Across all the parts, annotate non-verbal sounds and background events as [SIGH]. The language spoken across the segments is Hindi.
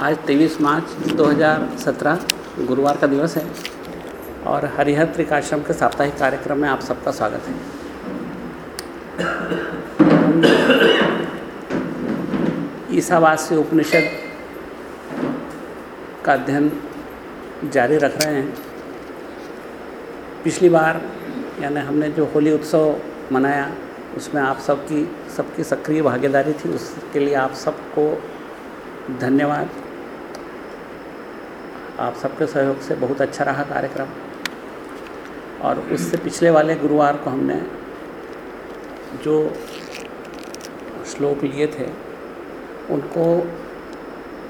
आज तेईस मार्च 2017 गुरुवार का दिवस है और हरिहर त्रिकाश्रम के साप्ताहिक कार्यक्रम में आप सबका स्वागत है। ईसावास्य उपनिषद का अध्ययन जारी रख रहे हैं। पिछली बार, यानी हमने जो होली उत्सव मनाया, उसमें आप सबकी सबकी सक्रिय भागीदारी थी, उसके लिए आप सबको धन्यवाद। आप सबके सहयोग से बहुत अच्छा रहा कार्यक्रम। और उससे पिछले वाले गुरुवार को हमने जो श्लोक लिए थे, उनको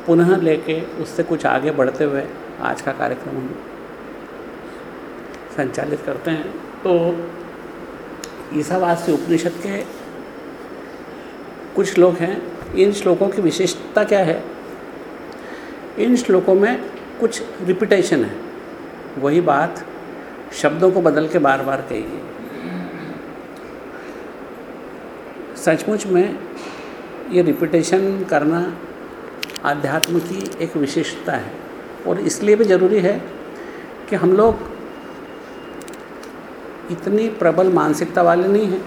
पुनः लेके उससे कुछ आगे बढ़ते हुए आज का कार्यक्रम हम संचालित करते हैं। तो ईसावास्य उपनिषद के कुछ श्लोक हैं। इन श्लोकों की विशेषता क्या है? इन श्लोकों में कुछ रिपीटेशन है। वही बात शब्दों को बदल के बार बार कही है सचमुच में ये रिपीटेशन करना आध्यात्म की एक विशेषता है और इसलिए भी ज़रूरी है कि हम लोग इतनी प्रबल मानसिकता वाले नहीं हैं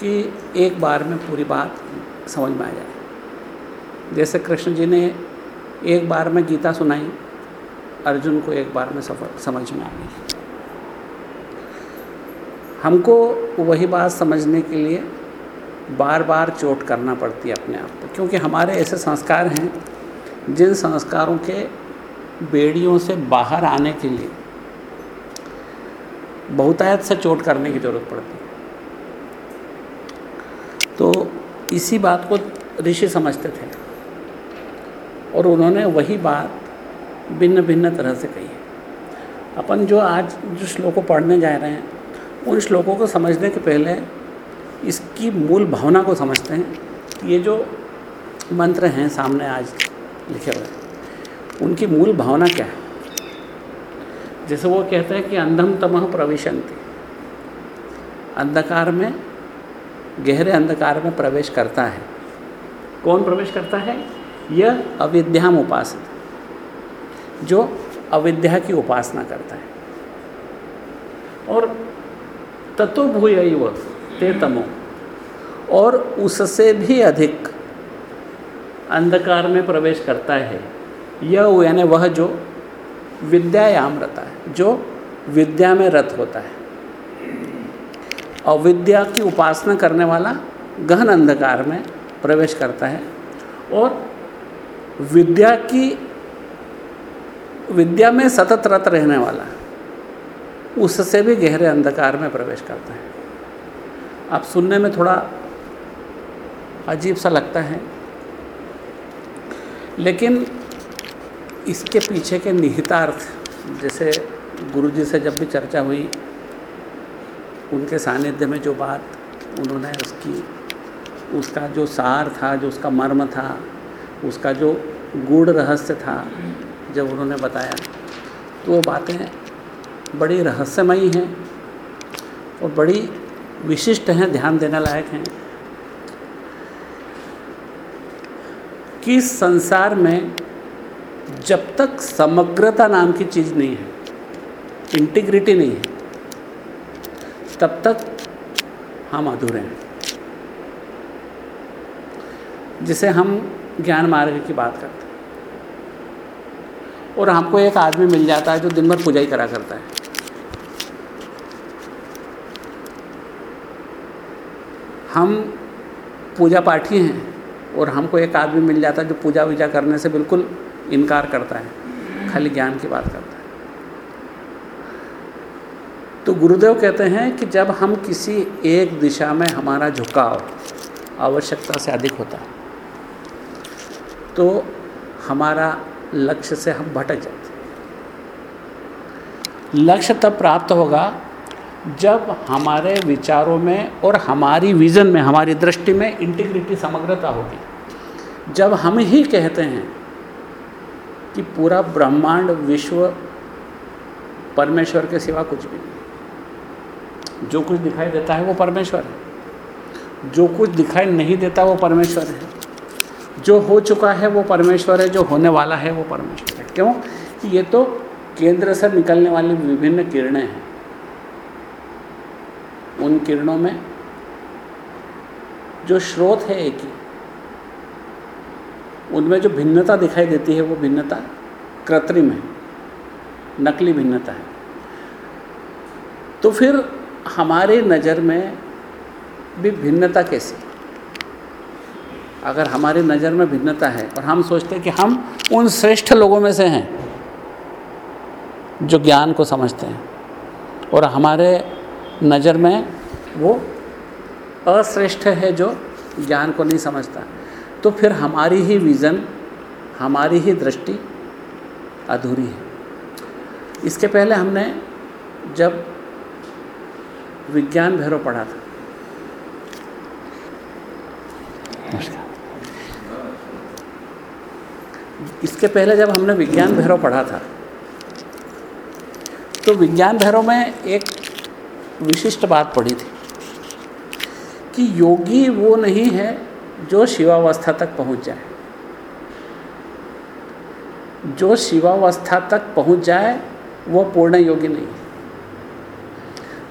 कि एक बार में पूरी बात समझ में आ जाए। जैसे कृष्ण जी ने एक बार में गीता सुनाई, अर्जुन को एक बार में सफ़र समझ में आ गई। हमको वही बात समझने के लिए बार बार चोट करना पड़ती है अपने आप को क्योंकि हमारे ऐसे संस्कार हैं, जिन संस्कारों के बेड़ियों से बाहर आने के लिए बहुतायत से चोट करने की ज़रूरत पड़ती है। तो इसी बात को ऋषि समझते थे। और उन्होंने वही बात भिन्न भिन्न तरह से कही है। अपन जो आज जो श्लोकों पढ़ने जा रहे हैं, उन श्लोकों को समझने के पहले इसकी मूल भावना को समझते हैं। ये जो मंत्र हैं सामने आज लिखे हुए, उनकी मूल भावना क्या है? जैसे वो कहते हैं कि अंधम तमह प्रवेशंति अंधकार में, गहरे अंधकार में प्रवेश करता है। कौन प्रवेश करता है? यह अविद्याम उपासित। जो अविद्या की उपासना करता है। और तत्व भूय ते तमो। और उससे भी अधिक अंधकार में प्रवेश करता है। यह यानी वह जो विद्यायाम रहता है, जो विद्या में रत होता है। अविद्या की उपासना करने वाला गहन अंधकार में प्रवेश करता है। और विद्या की, विद्या में सतत रत रहने वाला, उससे भी गहरे अंधकार में प्रवेश करता है। आप सुनने में थोड़ा अजीब सा लगता है, लेकिन इसके पीछे के निहितार्थ, जैसे गुरुजी से जब भी चर्चा हुई, उनके सानिध्य में जो बात उन्होंने उसकी, उसका जो सार था, जो उसका मर्म था, उसका जो गूढ़ रहस्य था जब उन्होंने बताया। तो वो बातें बड़ी रहस्यमयी हैं और बड़ी विशिष्ट हैं, ध्यान देने लायक हैं कि संसार में जब तक समग्रता नाम की चीज़ नहीं है इंटीग्रिटी नहीं है, तब तक हम अधूरे हैं। जिसे हम ज्ञान मार्ग की बात करते हैं। और हमको एक आदमी मिल जाता है जो दिन भर पूजा ही करा करता है। हम पूजा पाठी हैं और हमको एक आदमी मिल जाता है जो पूजा वूजा करने से बिल्कुल इनकार करता है, खाली ज्ञान की बात करता है। तो गुरुदेव कहते हैं कि जब हम किसी एक दिशा में हमारा झुकाव आवश्यकता से अधिक होता है तो हमारा लक्ष्य से हम भटक जाते लक्ष्य तब प्राप्त होगा जब हमारे विचारों में और हमारी विज़न में, हमारी दृष्टि में इंटीग्रिटी समग्रता होगी। जब हम ही कहते हैं कि पूरा ब्रह्मांड, विश्व, परमेश्वर के सिवा कुछ भी नहीं। जो कुछ दिखाई देता है वो परमेश्वर है। जो कुछ दिखाई नहीं देता वो परमेश्वर है। जो हो चुका है वो परमेश्वर है, जो होने वाला है वो परमेश्वर है। क्यों? ये तो केंद्र से निकलने वाली विभिन्न किरणें हैं। उन किरणों में जो स्रोत है एक ही, उनमें जो भिन्नता दिखाई देती है वो भिन्नता कृत्रिम है, नकली भिन्नता है। तो फिर हमारी नज़र में भी भिन्नता कैसी? अगर हमारी नज़र में भिन्नता है और हम सोचते हैं कि हम उन श्रेष्ठ लोगों में से हैं जो ज्ञान को समझते हैं और हमारे नज़र में वो अश्रेष्ठ है जो ज्ञान को नहीं समझता। तो फिर हमारी ही विज़न, हमारी ही दृष्टि अधूरी है। इसके पहले हमने जब विज्ञान भैरव पढ़ा था। इसके पहले जब हमने विज्ञान भैरव पढ़ा था तो विज्ञान भैरव में एक विशिष्ट बात पढ़ी थी कि योगी वो नहीं है जो शिवावस्था तक पहुँच जाए। जो शिवावस्था तक पहुँच जाए, वो पूर्ण योगी नहीं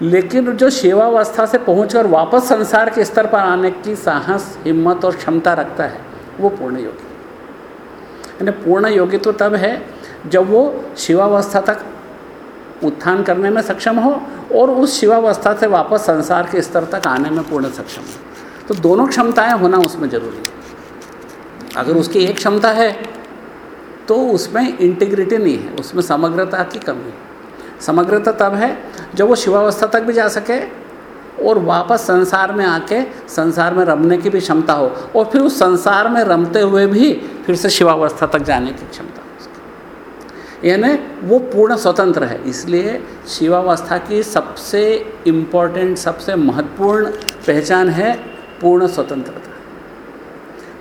लेकिन जो शिवावस्था से पहुंचकर वापस संसार के स्तर पर आने की साहस, हिम्मत और क्षमता रखता है, वो पूर्ण योगी यानी पूर्ण योगी तो तब है जब वो शिवावस्था तक उत्थान करने में सक्षम हो और उस शिवावस्था से वापस संसार के स्तर तक आने में पूर्ण सक्षम हो। तो दोनों क्षमताएँ होना उसमें ज़रूरी है। अगर उसकी एक क्षमता है तो उसमें इंटीग्रिटी नहीं है, उसमें समग्रता की कमी है। समग्रता तब है जब वो शिवावस्था तक भी जा सके और वापस संसार में आके संसार में रमने की भी क्षमता हो और फिर उस संसार में रमते हुए भी फिर से शिवावस्था तक जाने की क्षमता हो यानी वो पूर्ण स्वतंत्र है। इसलिए शिवावस्था की सबसे इम्पोर्टेंट सबसे महत्वपूर्ण पहचान है पूर्ण स्वतंत्रता।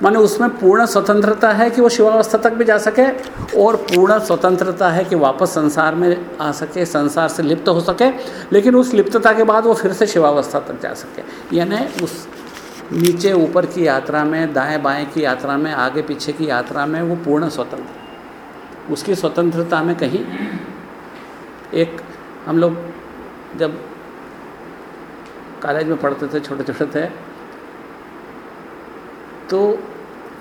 माने उसमें पूर्ण स्वतंत्रता है कि वो शिवावस्था तक भी जा सके और पूर्ण स्वतंत्रता है कि वापस संसार में आ सके, संसार से लिप्त हो सके, लेकिन उस लिप्तता के बाद वो फिर से शिवावस्था तक जा सके। यानी उस नीचे ऊपर की यात्रा में, दाएँ बाएँ की यात्रा में, आगे पीछे की यात्रा में वो पूर्ण स्वतंत्र। उसकी स्वतंत्रता में कहीं एक हम लोग जब कॉलेज में पढ़ते थे छोटे छोटे थे तो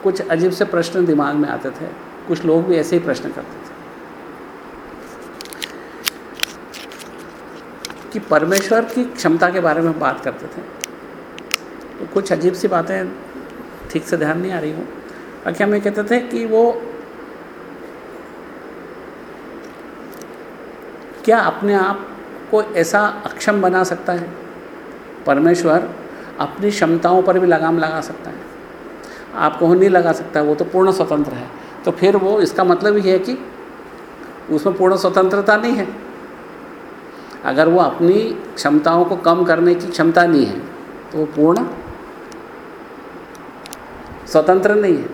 कुछ अजीब से प्रश्न दिमाग में आते थे। कुछ लोग भी ऐसे ही प्रश्न करते थे। कि परमेश्वर की क्षमता के बारे में बात करते थे। तो कुछ अजीब सी बातें ठीक से ध्यान नहीं आ रही हूँ। बाकी हम ये कहते थे कि वो क्या अपने आप को ऐसा अक्षम बना सकता है? परमेश्वर अपनी क्षमताओं पर भी लगाम लगा सकता है। आपको वो नहीं लगा सकता, वो तो पूर्ण स्वतंत्र है। तो फिर वो इसका मतलब ये है कि उसमें पूर्ण स्वतंत्रता नहीं है। अगर वो अपनी क्षमताओं को कम करने की क्षमता नहीं है तो वो पूर्ण स्वतंत्र नहीं है।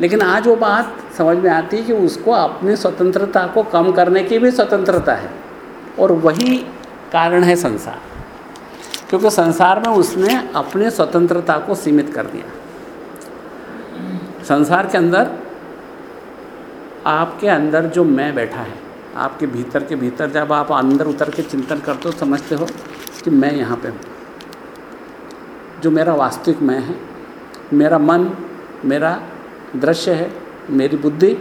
लेकिन आज वो बात समझ में आती है कि उसको अपनी स्वतंत्रता को कम करने की भी स्वतंत्रता है, और वही कारण है संसार। क्योंकि संसार में उसने अपनी स्वतंत्रता को सीमित कर दिया। संसार के अंदर, आपके अंदर जो मैं बैठा है, आपके भीतर के भीतर जब आप अंदर उतर के चिंतन करते हो, समझते हो कि मैं यहाँ पे हूँ। जो मेरा वास्तविक मैं है, मेरा मन, मेरा दृश्य है, मेरी बुद्धि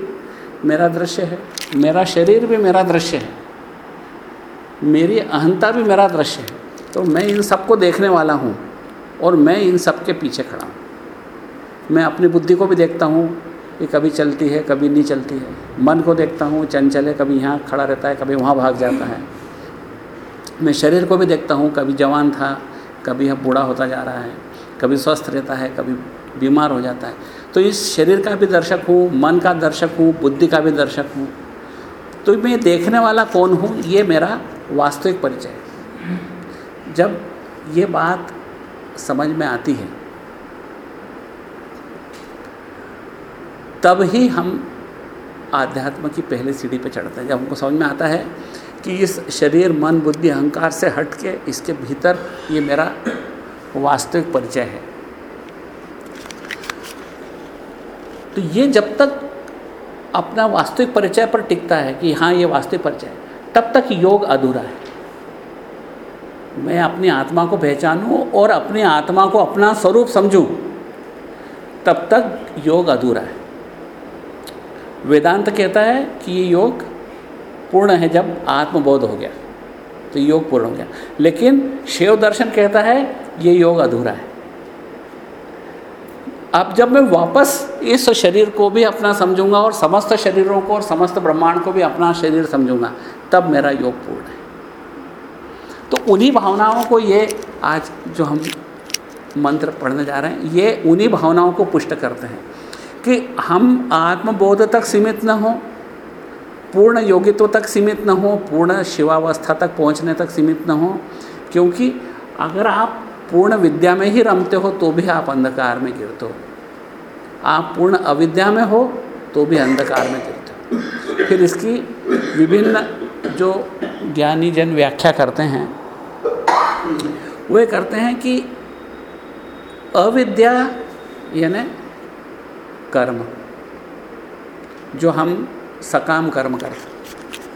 मेरा दृश्य है, मेरा शरीर भी मेरा दृश्य है, मेरी अहंता भी मेरा दृश्य है तो मैं इन सबको देखने वाला हूँ और मैं इन सब के पीछे खड़ा हूँ। मैं अपनी बुद्धि को भी देखता हूँ कि कभी चलती है, कभी नहीं चलती है। मन को देखता हूँ, चंचल है, कभी यहाँ खड़ा रहता है, कभी वहाँ भाग जाता है। मैं शरीर को भी देखता हूँ, कभी जवान था, कभी अब बूढ़ा होता जा रहा है, कभी स्वस्थ रहता है, कभी बीमार हो जाता है। तो इस शरीर का भी दर्शक हूँ, मन का दर्शक हूँ, बुद्धि का भी दर्शक हूँ। तो मैं देखने वाला कौन हूँ, ये मेरा वास्तविक परिचय जब ये बात समझ में आती है तब ही हम आध्यात्म की पहले सीढ़ी पर चढ़ते हैं। जब हमको समझ में आता है कि इस शरीर, मन, बुद्धि, अहंकार से हट के इसके भीतर ये मेरा वास्तविक परिचय है। तो ये जब तक अपना वास्तविक परिचय पर टिकता है कि हाँ ये वास्तविक परिचय तब तक योग अधूरा है। मैं अपनी आत्मा को पहचानूं और अपनी आत्मा को अपना स्वरूप समझूं, तब तक योग अधूरा है। वेदांत कहता है कि ये योग पूर्ण है जब आत्मबोध हो गया। तो योग पूर्ण हो गया। लेकिन शिव दर्शन कहता है, ये योग अधूरा है। अब जब मैं वापस इस शरीर को भी अपना समझूँगा और समस्त शरीरों को और समस्त ब्रह्मांड को भी अपना शरीर समझूँगा, तब मेरा योग पूर्ण है। तो उन्हीं भावनाओं को ये आज जो हम मंत्र पढ़ने जा रहे हैं, ये उन्हीं भावनाओं को पुष्ट करते हैं। कि हम आत्मबोध तक सीमित न हो, पूर्ण योगित्व तक सीमित न हो, पूर्ण शिवावस्था तक पहुँचने तक सीमित न हो, क्योंकि अगर आप पूर्ण विद्या में ही रमते हो तो भी आप अंधकार में गिरते हो। आप पूर्ण अविद्या में हो तो भी अंधकार में गिरते हो। फिर इसकी विभिन्न जो ज्ञानी जन व्याख्या करते हैं, वे करते हैं कि अविद्या, यानी कर्म, जो हम सकाम कर्म करें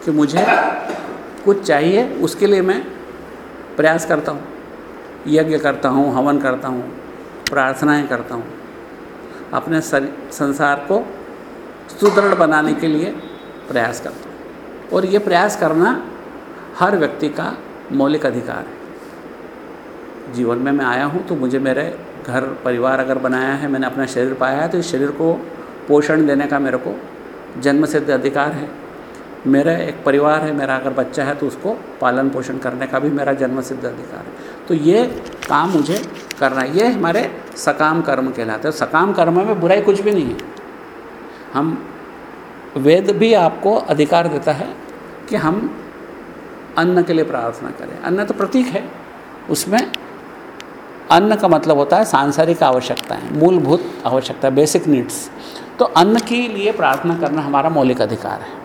कि मुझे कुछ चाहिए, उसके लिए मैं प्रयास करता हूँ, यज्ञ करता हूँ, हवन करता हूँ, प्रार्थनाएँ करता हूँ, अपने संसार को सुदृढ़ बनाने के लिए प्रयास करता हूँ। और ये प्रयास करना हर व्यक्ति का मौलिक अधिकार है। जीवन में मैं आया हूँ तो मुझे मेरे घर परिवार अगर बनाया है, मैंने अपना शरीर पाया है तो इस शरीर को पोषण देने का मेरे को जन्म सिद्ध अधिकार है। मेरा एक परिवार है, मेरा अगर बच्चा है तो उसको पालन पोषण करने का भी मेरा जन्म सिद्ध अधिकार है। तो ये काम मुझे करना है। ये हमारे सकाम कर्म कहलाते हैं। सकाम कर्म में बुराई कुछ भी नहीं है। हम, वेद भी आपको अधिकार देता है कि हम अन्न के लिए प्रार्थना करें। अन्न तो प्रतीक है। उसमें अन्न का मतलब होता है सांसारिक आवश्यकताएँ मूलभूत आवश्यकता बेसिक नीड्स तो अन्न के लिए प्रार्थना करना हमारा मौलिक अधिकार है।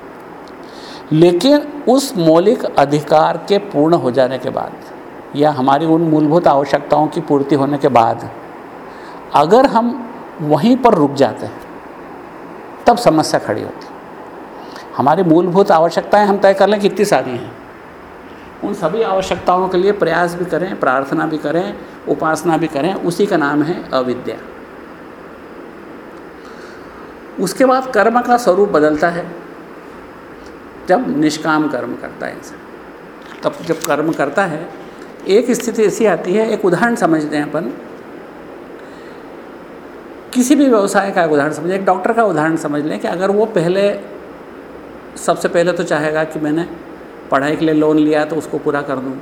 लेकिन उस मौलिक अधिकार के पूर्ण हो जाने के बाद या हमारी उन मूलभूत आवश्यकताओं की पूर्ति होने के बाद अगर हम वहीं पर रुक जाते हैं, तब समस्या खड़ी होती। हमारी मूलभूत आवश्यकताएँ हम तय कर लें कितनी सारी हैं। उन सभी आवश्यकताओं के लिए प्रयास भी करें, प्रार्थना भी करें उपासना भी करें, उसी का नाम है अविद्या। उसके बाद कर्म का स्वरूप बदलता है, जब निष्काम कर्म करता है इंसान। तब जब कर्म करता है, एक स्थिति ऐसी आती है, एक उदाहरण समझते हैं अपन। किसी भी व्यवसाय का उदाहरण समझें, एक डॉक्टर का उदाहरण समझ लें कि अगर वो पहले, सबसे पहले तो चाहेगा कि मैंने पढ़ाई के लिए लोन लिया तो उसको पूरा कर दूँ,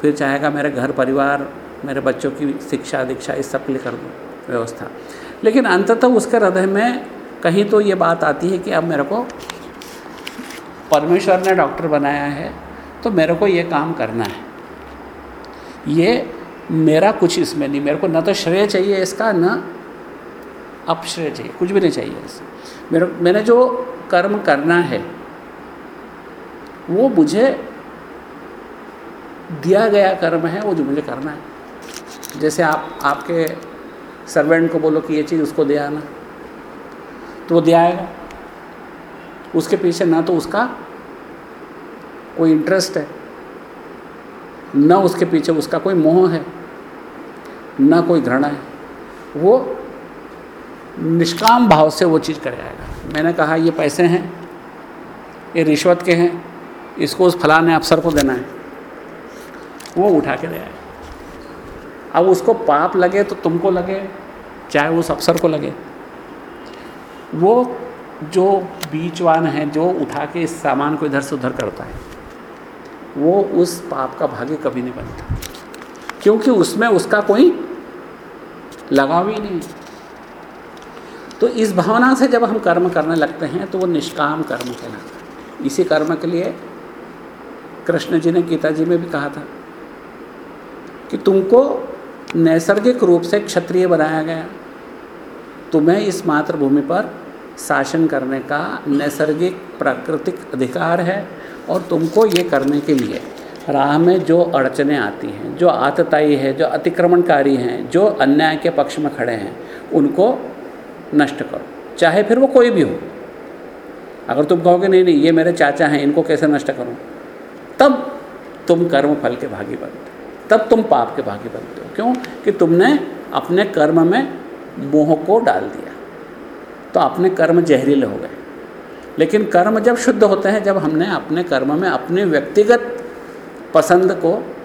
फिर चाहेगा मेरे घर परिवार मेरे बच्चों की शिक्षा दीक्षा इस सब के लिए कर दूँ, व्यवस्था। लेकिन अंततः उसके हृदय में कहीं तो ये बात आती है कि अब मेरे को परमेश्वर ने डॉक्टर बनाया है तो मेरे को ये काम करना है। ये मेरा कुछ इसमें नहीं, मेरे को न तो श्रेय चाहिए इसका, न अपश्रेय चाहिए, कुछ भी नहीं चाहिए इससे मेरे, मैंने जो कर्म करना है, वो मुझे दिया गया कर्म है, वो जो मुझे करना है। जैसे आप, आपके सर्वेंट को बोलो कि ये चीज़ उसको दे आना। तो वो दे आएगा। उसके पीछे ना तो उसका कोई इंटरेस्ट है, न उसके पीछे उसका कोई मोह है, न कोई घृणा है। वो निष्काम भाव से वो चीज़ कर जाएगा मैंने कहा, ये पैसे हैं, ये रिश्वत के हैं, इसको उस फलाने अफसर को देना है। वो उठा के दे आए अब उसको पाप लगे तो तुमको लगे, चाहे उस अफसर को लगे। वो जो बीचवान है, जो उठा के इस सामान को इधर से उधर करता है, वो उस पाप का भागी कभी नहीं बनता। क्योंकि उसमें उसका कोई लगाव ही नहीं। तो इस भावना से जब हम कर्म करने लगते हैं तो वो निष्काम कर्म कहलाता है। इसी कर्म के लिए कृष्ण जी ने गीता जी में भी कहा था कि तुमको नैसर्गिक रूप से क्षत्रिय बनाया गया। तुम्हें इस मातृभूमि पर शासन करने का नैसर्गिक प्राकृतिक अधिकार है और तुमको ये करने के लिए राह में जो अड़चने आती हैं, जो आतताई है, जो अतिक्रमणकारी हैं, जो अन्याय के पक्ष में खड़े हैं, उनको नष्ट करो, चाहे फिर वो कोई भी हो। अगर तुम कहोगे, नहीं नहीं, ये मेरे चाचा हैं, इनको कैसे नष्ट करूँ? तब तुम कर्म फल के भागी बनते हो तब तुम पाप के भागी बनते हो। क्यों? कि तुमने अपने कर्म में मोह को डाल दिया। तो अपने कर्म जहरीले हो गए। लेकिन कर्म जब शुद्ध होते हैं, जब हमने अपने कर्म में अपने व्यक्तिगत पसंद को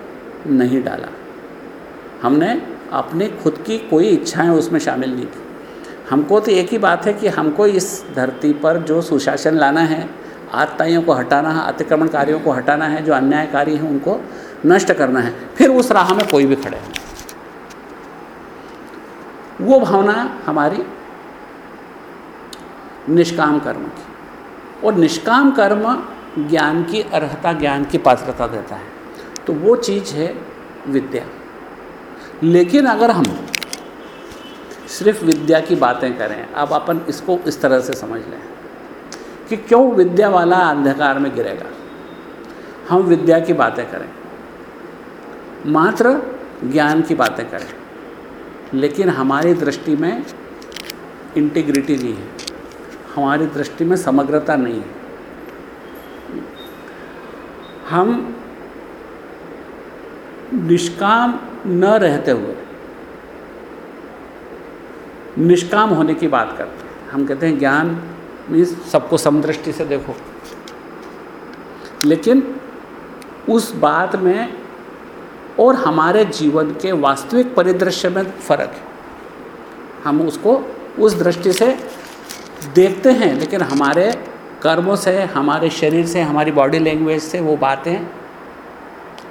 नहीं डाला। हमने अपनी खुद की कोई इच्छाएँ उसमें शामिल नहीं की। हमको तो एक ही बात है कि हमको इस धरती पर जो सुशासन लाना है, आत्ताइयों को हटाना है, अतिक्रमणकारियों को हटाना है, जो अन्यायकारी हैं, उनको नष्ट करना है, फिर उस राह में कोई भी खड़े वो भावना हमारी निष्काम कर्म की, और निष्काम कर्म ज्ञान की अर्हता, ज्ञान की पात्रता देता है। तो वो चीज़ है विद्या। लेकिन अगर हम सिर्फ़ विद्या की बातें करें, अब अपन इसको इस तरह से समझ लें कि क्यों विद्या वाला अंधकार में गिरेगा। हम विद्या की बातें करें। मात्र ज्ञान की बातें करें। लेकिन हमारी दृष्टि में इंटीग्रिटी नहीं है। हमारी दृष्टि में समग्रता नहीं है। हम निष्काम न रहते हुए, निष्काम होने की बात करते हैं। हम कहते हैं ज्ञान मीन्स सबको समदृष्टि से देखो। लेकिन उस बात में और हमारे जीवन के वास्तविक परिदृश्य में फ़र्क है। हम उसको उस दृष्टि से देखते हैं, लेकिन हमारे कर्मों से, हमारे शरीर से, हमारी बॉडी लैंग्वेज से वो बातें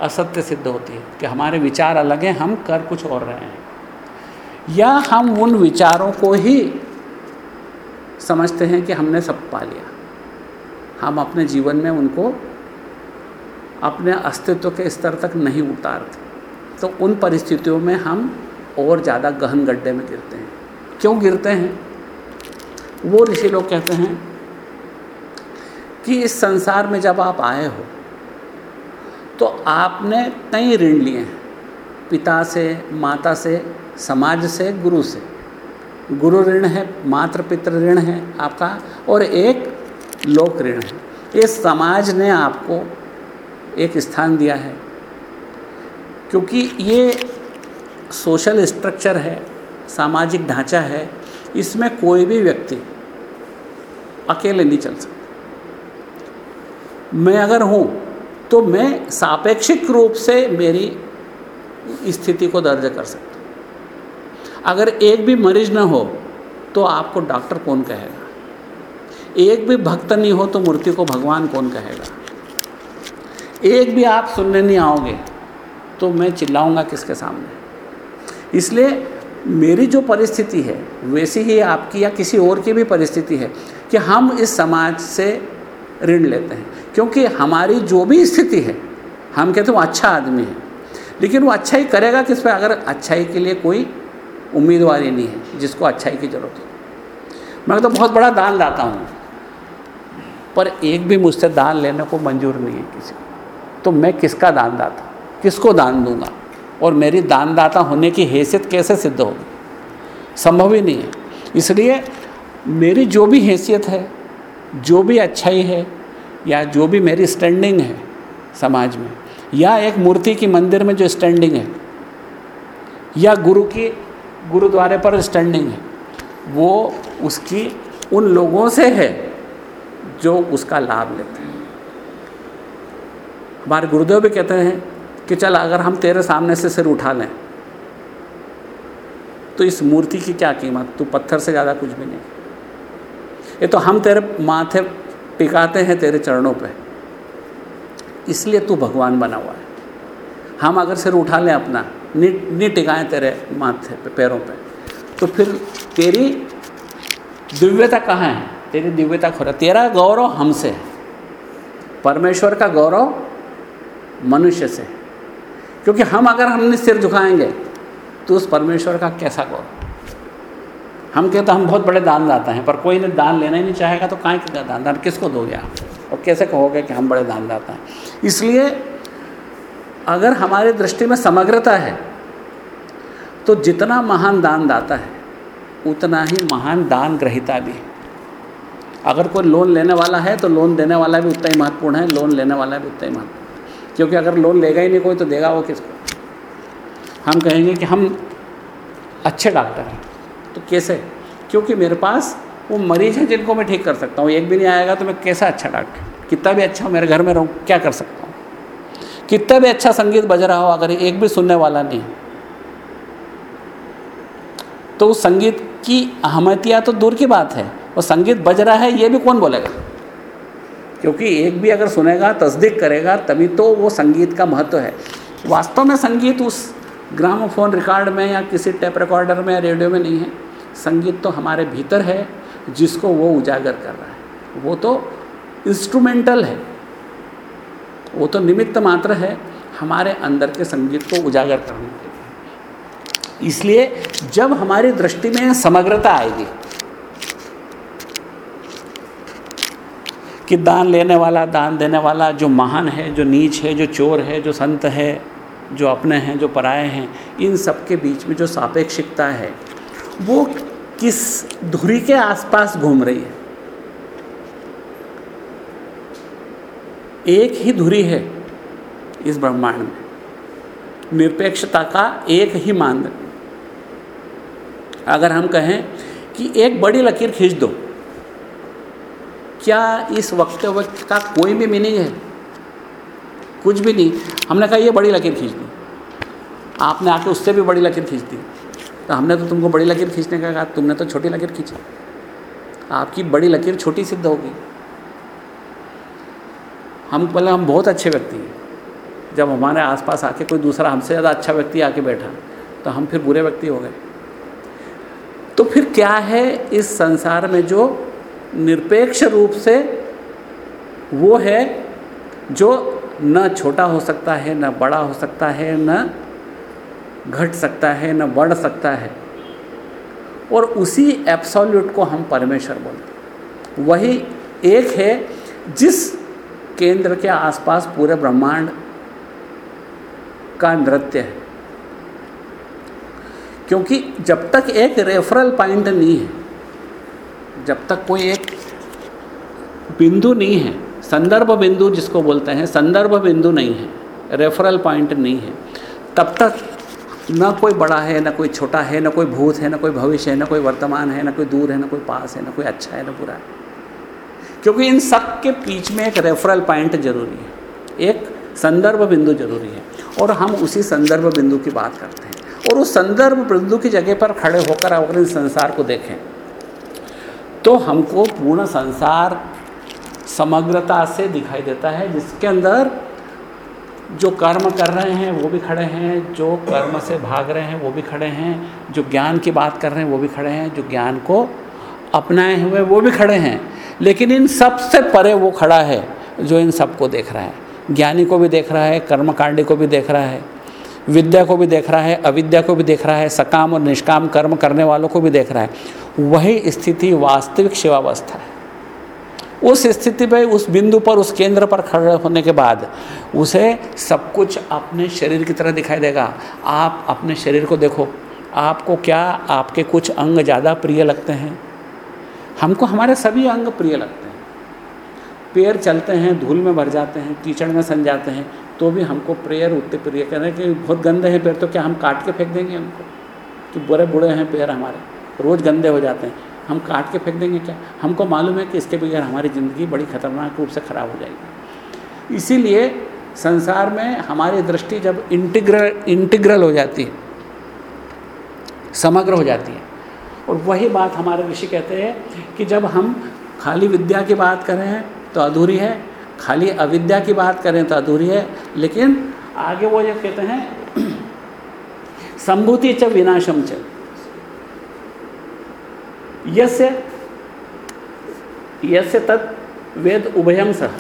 असत्य सिद्ध होती है कि हमारे विचार अलग हैं, हम कर कुछ और रहे हैं। या हम उन विचारों को ही समझते हैं कि हमने सब पा लिया। हम अपने जीवन में उनको अपने अस्तित्व के स्तर तक नहीं उतारते। तो उन परिस्थितियों में हम और ज़्यादा गहन गड्ढे में गिरते हैं। क्यों गिरते हैं? वो ऋषि लोग कहते हैं कि इस संसार में जब आप आए हो तो आपने कई ऋण लिए हैं, पिता से, माता से, समाज से, गुरु से। गुरु ऋण है मातृ पितृ ऋण है आपका, और एक लोक ऋण है। इस समाज ने आपको एक स्थान दिया है। क्योंकि ये सोशल स्ट्रक्चर है, सामाजिक ढांचा है, इसमें कोई भी व्यक्ति अकेले नहीं चल सकता। मैं अगर हूँ तो मैं सापेक्षिक रूप से मेरी स्थिति को दर्ज कर सकता अगर एक भी मरीज़ न हो तो आपको डॉक्टर कौन कहेगा? एक भी भक्त नहीं हो तो मूर्ति को भगवान कौन कहेगा? एक भी आप सुनने नहीं आओगे तो मैं चिल्लाऊँगा किसके सामने? इसलिए मेरी जो परिस्थिति है, वैसी ही आपकी या किसी और की भी परिस्थिति है कि हम इस समाज से ऋण लेते हैं। क्योंकि हमारी जो भी स्थिति है, हम कहते हैं वो अच्छा आदमी है, लेकिन वो अच्छाई करेगा किस पर अगर अच्छाई के लिए कोई उम्मीदवारी नहीं है, जिसको अच्छाई की ज़रूरत है। मैं तो बहुत बड़ा दान लाता हूँ, पर एक भी मुझसे दान लेने को मंजूर नहीं है किसी को। तो मैं किसका दान दाता किसको दान दूँगा? और मेरी दानदाता होने की हैसियत कैसे सिद्ध होगी? संभव ही नहीं है। इसलिए मेरी जो भी हैसियत है, जो भी अच्छाई है, या जो भी मेरी स्टैंडिंग है समाज में, या एक मूर्ति की मंदिर में जो स्टैंडिंग है, या गुरु की गुरुद्वारे पर स्टैंडिंग है, वो उसकी उन लोगों से है जो उसका लाभ लेते हैं। हमारे गुरुदेव भी कहते हैं कि चल, अगर हम तेरे सामने से सिर उठा लें तो इस मूर्ति की क्या कीमत? तू पत्थर से ज़्यादा कुछ भी नहीं। ये तो हम तेरे माथे टिकाते हैं तेरे चरणों पे। इसलिए तू भगवान बना हुआ है। हम अगर सिर उठा लें अपना नहीं टिकाएँ तेरे माथे पे, पैरों पे तो फिर तेरी दिव्यता कहाँ है? तेरी दिव्यता खो तेरा गौरव हमसे है। परमेश्वर का गौरव मनुष्य से क्योंकि हम अगर हमने सिर झुकाएँगे तो उस परमेश्वर का कैसा गौरव हम कहते हम बहुत बड़े दान दाता हैं, पर कोई ने दान लेना ही नहीं चाहेगा तो कहाँ का दान दान? किसको दोगे आप? और कैसे कहोगे कि हम बड़े दान दाता हैं? इसलिए अगर हमारी दृष्टि में समग्रता है तो जितना महान दान दाता है, उतना ही महान दान ग्रहिता भी है। अगर कोई लोन लेने वाला है तो लोन देने वाला भी उतना ही महत्वपूर्ण है, लोन लेने वाला भी उतना ही महत्वपूर्ण क्योंकि अगर लोन लेगा ही नहीं कोई तो देगा वो किसको? हम कहेंगे कि हम अच्छे डॉक्टर हैं। तो कैसे? क्योंकि मेरे पास वो मरीज़ हैं जिनको मैं ठीक कर सकता हूँ। एक भी नहीं आएगा तो मैं कैसा अच्छा डॉक्टर? कितना भी अच्छा मेरे घर में रहूँ, क्या कर सकता हूँ? कितना भी अच्छा संगीत बज रहा हो, अगर एक भी सुनने वाला नहीं तो उस संगीत की अहमतियाँ तो दूर की बात है। और संगीत बज रहा है, ये भी कौन बोलेगा? क्योंकि एक भी अगर सुनेगा, तस्दीक करेगा, तभी तो वो संगीत का महत्व है। वास्तव में संगीत उस ग्रामोफोन रिकॉर्ड में या किसी टेप रिकॉर्डर में या रेडियो में नहीं है। संगीत तो हमारे भीतर है, जिसको वो उजागर कर रहा है। वो तो इंस्ट्रूमेंटल है। वो तो निमित्त मात्र है हमारे अंदर के संगीत को उजागर करने के लिए। इसलिए जब हमारी दृष्टि में समग्रता आएगी कि दान लेने वाला, दान देने वाला जो महान है, जो नीच है, जो चोर है, जो संत है, जो अपने हैं, जो पराए हैं, इन सब के बीच में जो सापेक्षिकता है, वो किस धुरी के आसपास घूम रही है? एक ही धुरी है इस ब्रह्मांड में। निरपेक्षता का एक ही मान अगर हम कहें कि एक बड़ी लकीर खींच दो क्या इस वक्त वक्त का कोई भी मीनिंग है? कुछ भी नहीं। हमने कहा, ये बड़ी लकीर खींच दी। आपने आके उससे भी बड़ी लकीर खींच दी। तो हमने तो तुमको बड़ी लकीर खींचने का कहा, तुमने तो छोटी लकीर खींची। आपकी बड़ी लकीर छोटी सिद्ध होगी। हम पहले हम बहुत अच्छे व्यक्ति हैं। जब हमारे आसपास आके कोई दूसरा हमसे ज़्यादा अच्छा व्यक्ति आके बैठा तो हम फिर बुरे व्यक्ति हो गए। तो फिर क्या है इस संसार में जो निरपेक्ष रूप से वो है जो न छोटा हो सकता है, न बड़ा हो सकता है, न घट सकता है, न बढ़ सकता है। और उसी एब्सोल्यूट को हम परमेश्वर बोलते वही एक है जिस केंद्र के आसपास पूरे ब्रह्मांड का नृत्य है। क्योंकि जब तक एक रेफरल पॉइंट नहीं है, जब तक कोई एक बिंदु नहीं है। संदर्भ बिंदु जिसको बोलते हैं, संदर्भ बिंदु नहीं है। रेफरल पॉइंट नहीं है। तब तक न कोई बड़ा है, ना कोई छोटा है, न कोई भूत है, ना कोई भविष्य है, ना कोई वर्तमान है, ना कोई दूर है, ना कोई पास है, ना कोई अच्छा है, ना बुरा है। क्योंकि इन सब के बीच में एक रेफरल पॉइंट ज़रूरी है। एक संदर्भ बिंदु ज़रूरी है। और हम उसी संदर्भ बिंदु की बात करते हैं। और उस संदर्भ बिंदु की जगह पर खड़े होकर अगर इस संसार को देखें। तो हमको पूर्ण संसार समग्रता से दिखाई देता है, जिसके अंदर जो कर्म कर रहे हैं, वो भी खड़े हैं, जो कर्म से भाग रहे हैं, वो भी खड़े हैं, जो ज्ञान की बात कर रहे हैं, वो भी खड़े हैं, जो ज्ञान को अपनाए हुए, वो भी खड़े हैं। लेकिन इन सबसे परे वो खड़ा है, जो इन सबको देख रहा है। ज्ञानी को भी देख रहा है, कर्मकांडी को भी देख रहा है, विद्या को भी देख रहा है, अविद्या को भी देख रहा है, सकाम और निष्काम कर्म करने वालों को भी देख रहा है। वही स्थिति वास्तविक शिवावस्था है। उस स्थिति पे, उस बिंदु पर, उस केंद्र पर खड़े होने के बाद उसे सब कुछ अपने शरीर की तरह दिखाई देगा। आप अपने शरीर को देखो। आपको क्या आपके कुछ अंग ज़्यादा प्रिय लगते हैं? हमको हमारे सभी अंग प्रिय लगते हैं। पैर चलते हैं, धूल में भर जाते हैं, कीचड़ में सन जाते हैं तो भी हमको प्रेयर उतने प्रिय। कह रहे हैं कि बहुत गंदे हैं पैर तो क्या हम काट के फेंक देंगे उनको कि बुरे बुरे हैं पैर हमारे। रोज़ गंदे हो जाते हैं। हम काट के फेंक देंगे क्या? हमको मालूम है कि इसके बगैर हमारी ज़िंदगी बड़ी खतरनाक रूप से ख़राब हो जाएगी। इसीलिए संसार में हमारी दृष्टि जब इंटीग्रल इंटीग्रल हो जाती है, समग्र हो जाती है, और वही बात हमारे ऋषि कहते हैं कि जब हम खाली विद्या की बात करें तो अधूरी है, खाली अविद्या की बात करें तो अधूरी है, लेकिन आगे वो ये कहते हैं, [CLEARS THROAT] संभूति च विनाशम च। यस्य यस्य तत् वेद उभयम सह,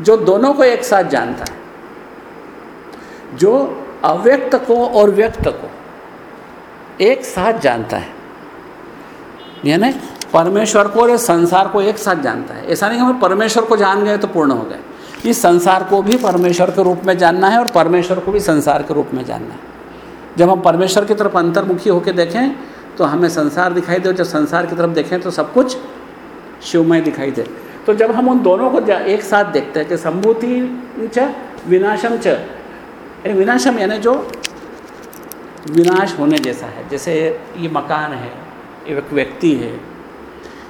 जो दोनों को एक साथ जानता है। जो अव्यक्त को और व्यक्त को एक साथ जानता है। यानी परमेश्वर को और संसार को एक साथ जानता है। ऐसा नहीं कि हम परमेश्वर को जान गए तो पूर्ण हो गए। इस संसार को भी परमेश्वर के रूप में जानना है और परमेश्वर को भी संसार के रूप में जानना है। जब हम परमेश्वर की तरफ़ अंतर्मुखी होकर देखें तो हमें संसार दिखाई दे और जब संसार की तरफ़ देखें तो सब कुछ शिवमय दिखाई दे। तो जब हम उन दोनों को एक साथ देखते हैं कि संभूति च विनाशम च यानी विनाशम यानी जो विनाश होने जैसा है जैसे ये मकान है एक व्यक्ति है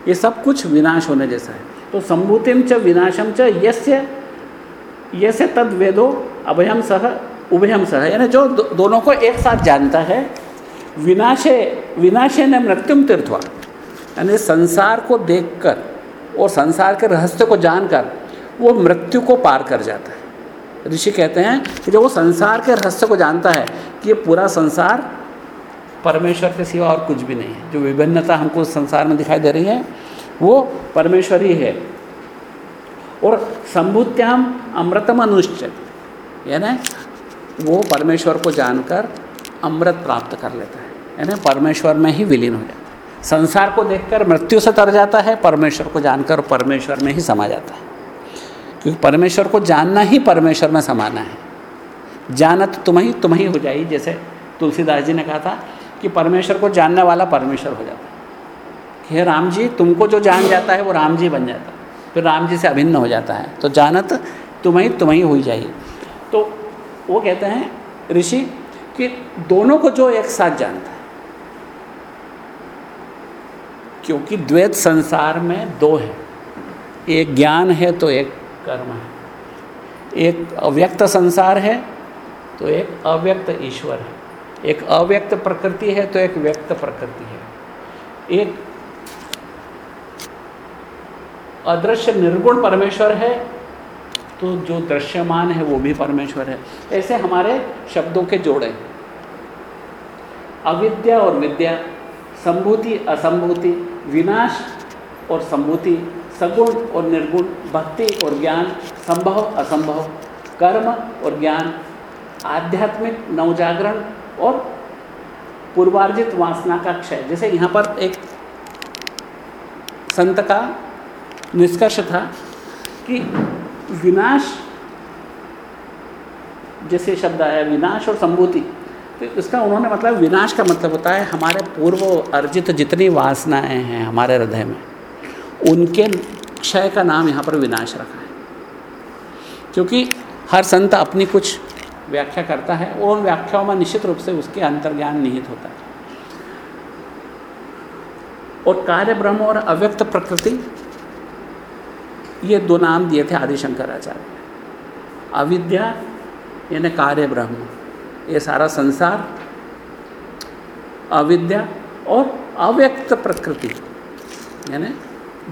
ये सब कुछ विनाश होने जैसा है। तो संभूतिम च विनाशम च यस्य यस्य तद वेदो अभयम सह उभयम सह यानी जो दो, दोनों को एक साथ जानता है विनाशे विनाशे ने मृत्युम तीर्थवा। यानी संसार को देखकर और संसार के रहस्य को जानकर वो मृत्यु को पार कर जाता है। ऋषि कहते हैं कि जब वो संसार के रहस्य को जानता है कि ये पूरा संसार परमेश्वर के सिवा और कुछ भी नहीं है, जो विभिन्नता हमको संसार में दिखाई दे रही है, वो परमेश्वर ही। है और संभुत्याम अमृतम अनुश्चित यानी वो परमेश्वर को जानकर अमृत प्राप्त कर लेता है। यानी परमेश्वर में ही विलीन हो जाता है। संसार को देखकर मृत्यु से तर जाता है, परमेश्वर को जानकर परमेश्वर में ही समा जाता है। क्योंकि परमेश्वर को जानना ही परमेश्वर में समाना है। जानत तुम्हें ही तुम ही जाए जैसे तुलसीदास जी ने कहा था कि परमेश्वर को जानने वाला परमेश्वर हो जाता है। हे राम जी, तुमको जो जान जाता है वो राम जी बन जाता है। फिर राम जी से अभिन्न हो जाता है। तो जानत तुम्हें तुम्हें तुम ही जाइए तो वो कहते हैं ऋषि कि दोनों को जो एक साथ जानता है। क्योंकि द्वैत संसार में दो है। एक ज्ञान है तो एक कर्म है। एक अव्यक्त संसार है तो एक अव्यक्त ईश्वर है। एक अव्यक्त प्रकृति है तो एक व्यक्त प्रकृति है। एक अदृश्य निर्गुण परमेश्वर है तो जो दृश्यमान है वो भी परमेश्वर है। ऐसे हमारे शब्दों के जोड़े। अविद्या और विद्या संभूति, असंभूति विनाश और संभूति, सगुण और निर्गुण, भक्ति और ज्ञान, संभव, असंभव, कर्म और ज्ञान, आध्यात्मिक नवजागरण और पूर्वार्जित वासना का क्षय। जैसे यहाँ पर एक संत का निष्कर्ष था कि विनाश, जैसे शब्द आया, विनाश और संभूति। तो इसका उन्होंने मतलब विनाश का मतलब होता है, हमारे पूर्व अर्जित जितनी वासनाएँ हैं हमारे हृदय में, उनके क्षय का नाम यहाँ पर विनाश रखा है। क्योंकि हर संत अपनी कुछ व्याख्या करता है, और उन व्याख्याओं में निश्चित रूप से उसके अंतर्ज्ञान निहित होता है। और कार्य ब्रह्म और अव्यक्त प्रकृति, ये दो नाम दिए थे आदि शंकराचार्य अविद्या यानी कार्य ब्रह्म। ये सारा संसार अविद्या और अव्यक्त प्रकृति, यानी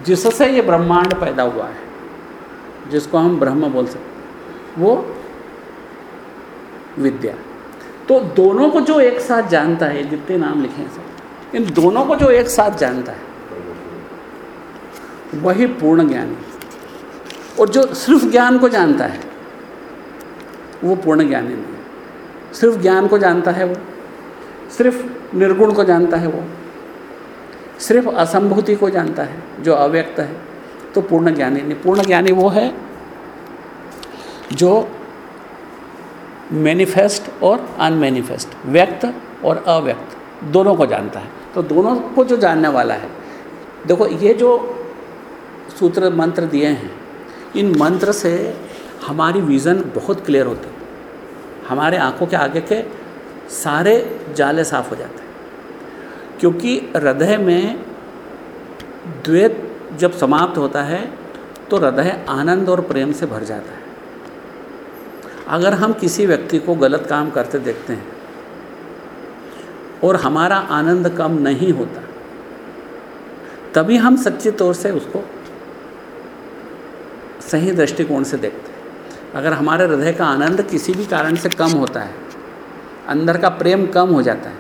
जिससे ये ब्रह्मांड पैदा हुआ है, जिसको हम ब्रह्म बोल सकते वो विद्या। तो दोनों को जो एक साथ जानता है जितने नाम लिखे हैं सब, इन दोनों को जो एक साथ जानता है, वही पूर्ण ज्ञानी और जो सिर्फ़ ज्ञान को जानता है, वो पूर्ण ज्ञानी नहीं सिर्फ़ ज्ञान को जानता है वो, सिर्फ़ निर्गुण को जानता है वो, सिर्फ़ असंभूति को जानता है, जो अव्यक्त है तो पूर्ण ज्ञानी नहीं। पूर्ण ज्ञानी वो है जो मैनिफेस्ट और अनमैनिफेस्ट व्यक्त और अव्यक्त, दोनों को जानता है। तो दोनों को जो जानने वाला है, देखो ये जो सूत्र मंत्र दिए हैं, इन मंत्र से हमारी विज़न बहुत क्लियर होती है। हमारे आँखों के आगे के सारे जाले साफ़ हो जाते हैं। क्योंकि हृदय में द्वैत जब समाप्त होता है तो हृदय आनंद और प्रेम से भर जाता है। अगर हम किसी व्यक्ति को गलत काम करते देखते हैं, और हमारा आनंद कम नहीं होता, तभी हम सच्चे तौर से उसको सही दृष्टिकोण से देखते हैं। अगर हमारे हृदय का आनंद किसी भी कारण से कम होता है, अंदर का प्रेम कम हो जाता है,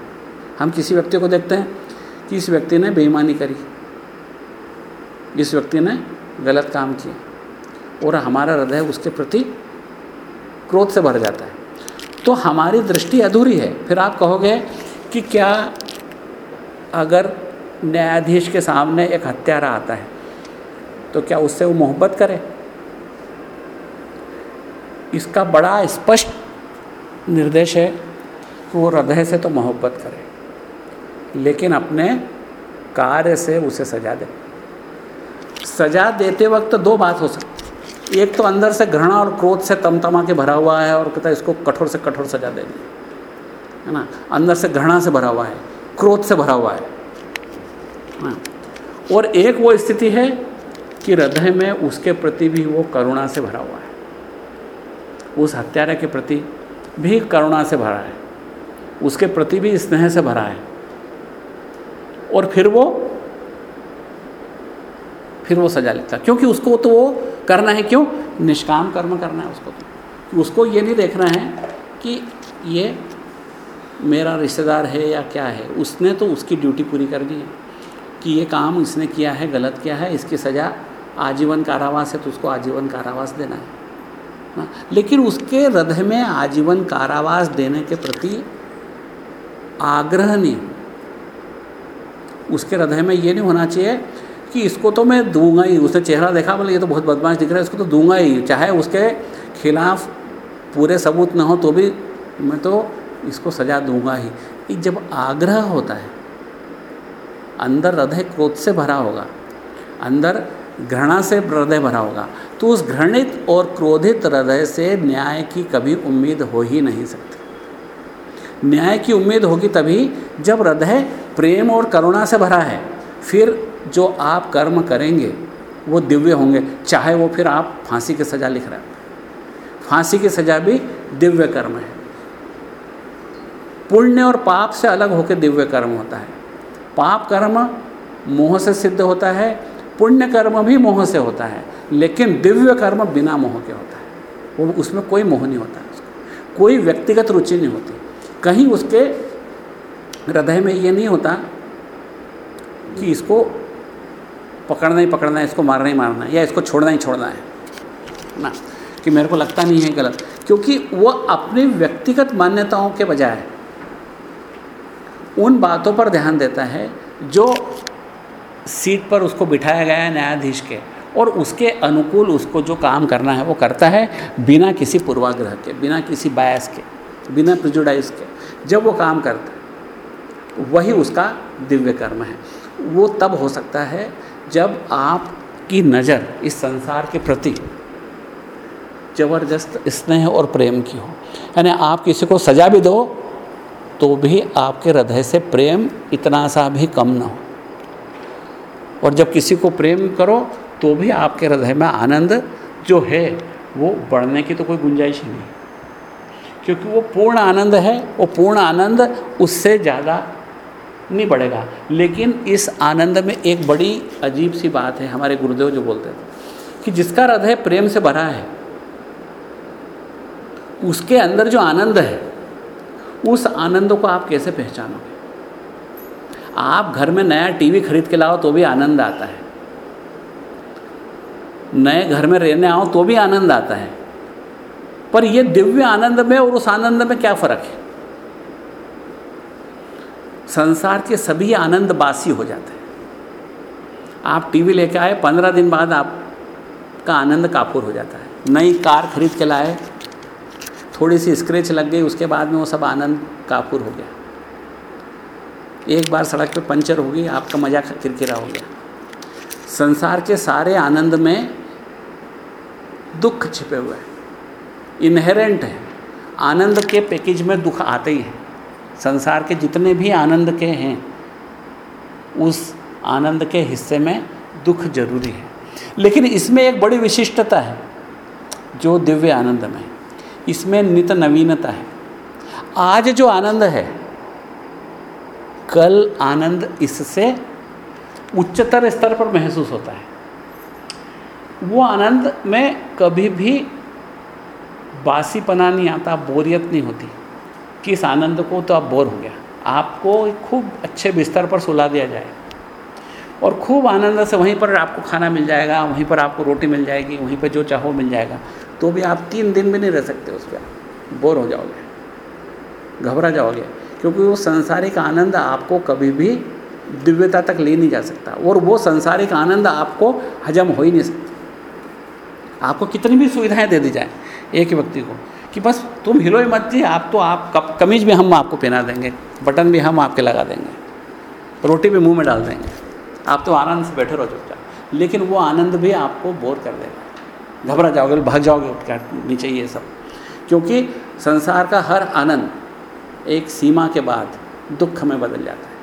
हम किसी व्यक्ति को देखते हैं कि इस व्यक्ति ने बेईमानी करी, इस व्यक्ति ने गलत काम किया और हमारा हृदय उसके प्रति क्रोध से भर जाता है। तो हमारी दृष्टि अधूरी है। फिर आप कहोगे कि क्या अगर न्यायाधीश के सामने एक हत्यारा आता है तो क्या उससे वो मोहब्बत करे? इसका बड़ा स्पष्ट निर्देश है कि वो हृदय से तो मोहब्बत करे, लेकिन अपने कार्य से उसे सजा दे। सजा देते वक्त तो दो बात हो सकती एक तो अंदर से घृणा और क्रोध से तमतमा के भरा हुआ है और कहता है, इसको कठोर से कठोर सजा देनी है ना? अंदर से घृणा से भरा हुआ है, क्रोध से भरा हुआ है। ना और एक वो स्थिति है कि हृदय में उसके प्रति भी वो करुणा से भरा हुआ है। उस हत्यारे के प्रति भी करुणा से भरा है। उसके प्रति भी स्नेह से भरा है। और फिर वो फिर वो सजा लेता क्योंकि उसको तो वो करना है, क्यों? निष्काम कर्म करना है उसको तो। उसको ये नहीं देखना है कि ये मेरा रिश्तेदार है या क्या है। उसने तो उसकी ड्यूटी पूरी कर दी है कि ये काम इसने किया है, गलत किया है, इसकी सज़ा आजीवन कारावास है तो उसको आजीवन कारावास देना है। ना लेकिन उसके हृदय में आजीवन कारावास देने के प्रति आग्रह नहीं उसके हृदय में ये नहीं होना चाहिए कि इसको तो मैं दूँगा ही, उसने चेहरा देखा, बोले, ये तो बहुत बदमाश दिख रहा है, इसको तो दूँगा ही, चाहे उसके खिलाफ पूरे सबूत ना हो तो भी मैं तो इसको सजा दूँगा ही। जब आग्रह होता है, अंदर हृदय क्रोध से भरा होगा, अंदर घृणा से हृदय भरा होगा। तो उस घृणित और क्रोधित हृदय से न्याय की कभी उम्मीद हो ही नहीं सकती। न्याय की उम्मीद होगी तभी जब हृदय प्रेम और करुणा से भरा है। फिर जो आप कर्म करेंगे, वो दिव्य होंगे। चाहे वो फिर आप फांसी की सज़ा लिख रहे हैं। फांसी की सज़ा भी दिव्य कर्म है। पुण्य और पाप से अलग होकर दिव्य कर्म होता है। पाप कर्म मोह से सिद्ध होता है पुण्य कर्म भी मोह से होता है, लेकिन दिव्य कर्म बिना मोह के होता है। वो उसमें कोई मोह नहीं होता। कोई व्यक्तिगत रुचि नहीं होती। कहीं उसके हृदय में ये नहीं होता कि इसको पकड़ना ही पकड़ना है, इसको मारना ही मारना है, या इसको छोड़ना ही छोड़ना है। ना, कि मेरे को लगता नहीं है गलत। क्योंकि वह अपनी व्यक्तिगत मान्यताओं के बजाय उन बातों पर ध्यान देता है जो सीट पर उसको बिठाया गया है न्यायाधीश के और उसके अनुकूल उसको जो काम करना है वो करता है बिना किसी पूर्वाग्रह के, बिना किसी बायस के, बिना प्रिजुडाइज के। जब वो काम करता है, वही उसका दिव्य कर्म है। वो तब हो सकता है जब आपकी नज़र इस संसार के प्रति ज़बरदस्त स्नेह और प्रेम की हो। यानी आप किसी को सजा भी दो तो भी आपके हृदय से प्रेम इतना सा भी कम ना हो। और जब किसी को प्रेम करो तो भी आपके हृदय में आनंद जो है, वो बढ़ने की तो कोई गुंजाइश ही नहीं। क्योंकि वो पूर्ण आनंद है, वो पूर्ण आनंद उससे ज़्यादा नहीं बढ़ेगा। लेकिन इस आनंद में एक बड़ी अजीब सी बात है, हमारे गुरुदेव जो बोलते थे, कि जिसका हृदय प्रेम से भरा है, उसके अंदर जो आनंद है, उस आनंद को आप कैसे पहचानोगे? आप घर में नया टीवी खरीद के लाओ तो भी आनंद आता है। नए घर में रहने आओ तो भी आनंद आता है। पर ये दिव्य आनंद में और उस आनंद में क्या फ़र्क है? संसार के सभी आनंद बासी हो जाते हैं। आप टीवी लेके आए, पंद्रह दिन बाद आपका आनंद कापुर हो जाता है। नई कार खरीद के लाए, थोड़ी सी स्क्रैच लग गई, उसके बाद में वो सब आनंद कापुर हो गया। एक बार सड़क पे पंचर हो गई, आपका मज़ाक किरकिरा हो गया। संसार के सारे आनंद में दुख छिपे हुए हैं इनहेरेंट है। आनंद के पैकेज में दुख आते ही हैं। संसार के जितने भी आनंद के हैं, उस आनंद के हिस्से में दुख ज़रूरी है। लेकिन इसमें एक बड़ी विशिष्टता है, जो दिव्य आनंद में इसमें नित नवीनता है। आज जो आनंद है कल आनंद इससे उच्चतर स्तर पर महसूस होता है। वो आनंद में कभी भी बासीपना नहीं आता, बोरियत नहीं होती। कि इस आनंद को तो आप बोर हो गया। आपको खूब अच्छे बिस्तर पर सुला दिया जाए। और खूब आनंद से वहीं पर आपको खाना मिल जाएगा, वहीं पर आपको रोटी मिल जाएगी, वहीं पर जो चाहो मिल जाएगा। तो भी आप तीन दिन भी नहीं रह सकते उस पर। बोर हो जाओगे। घबरा जाओगे। क्योंकि वो संसारिक आनंद आपको कभी भी दिव्यता तक ले नहीं जा सकता और वो संसारिक आनंद आपको हजम हो ही नहीं सकता। आपको कितनी भी सुविधाएँ दे दी जाए एक व्यक्ति को कि बस तुम हिलो ही मत जी आप तो आप कप, कमीज भी हम आपको पहना देंगे बटन भी हम आपके लगा देंगे रोटी भी मुँह में डाल देंगे। आप तो आनंद से बैठे रहो चुपचाप लेकिन वो आनंद भी आपको बोर कर देगा। घबरा जाओगे भाग जाओगे उठ नीचे ये सब। क्योंकि संसार का हर आनंद एक सीमा के बाद दुख में बदल जाता है।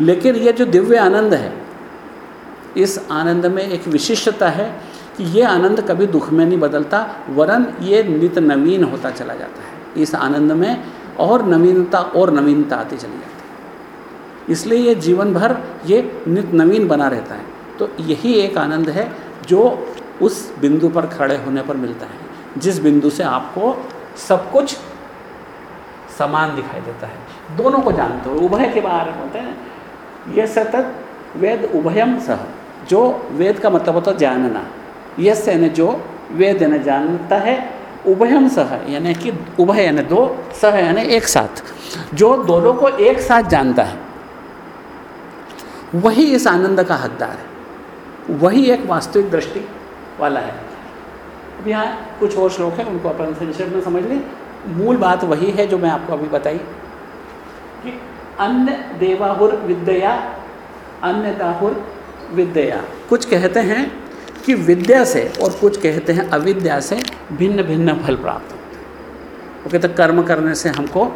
लेकिन ये जो दिव्य आनंद है, इस आनंद में एक विशिष्टता है कि ये आनंद कभी दुख में नहीं बदलता, वरन ये नित नवीन होता चला जाता है। इस आनंद में और नवीनता और नवीनता आती चली जाती है। इसलिए ये जीवन भर ये नित नवीन बना रहता है। तो यही एक आनंद है जो उस बिंदु पर खड़े होने पर मिलता है, जिस बिंदु से आपको सब कुछ समान दिखाई देता है। दोनों को जानते हो, उभय के बारे में होते हैं, ये सतत वेद उभयम सह, जो वेद का मतलब होता है जानना। यस यानी जो वेद यानी जानता है उभयम सह, यानी कि उभय यानी दो, सह यानी एक साथ, जो दोनों को एक साथ जानता है। वही इस आनंद का हकदार है। वही एक वास्तविक दृष्टि वाला है। अब यहाँ कुछ और श्लोक है, उनको अपन संक्षेप में समझ लें। मूल बात वही है जो मैं आपको अभी बताई, कि अन्य देवाहुर विद्या अन्य दाहुर विद्या। कुछ कहते हैं कि विद्या से और कुछ कहते हैं अविद्या से भिन्न भिन्न फल प्राप्त होते हैं। वो कहते कर्म करने से हमको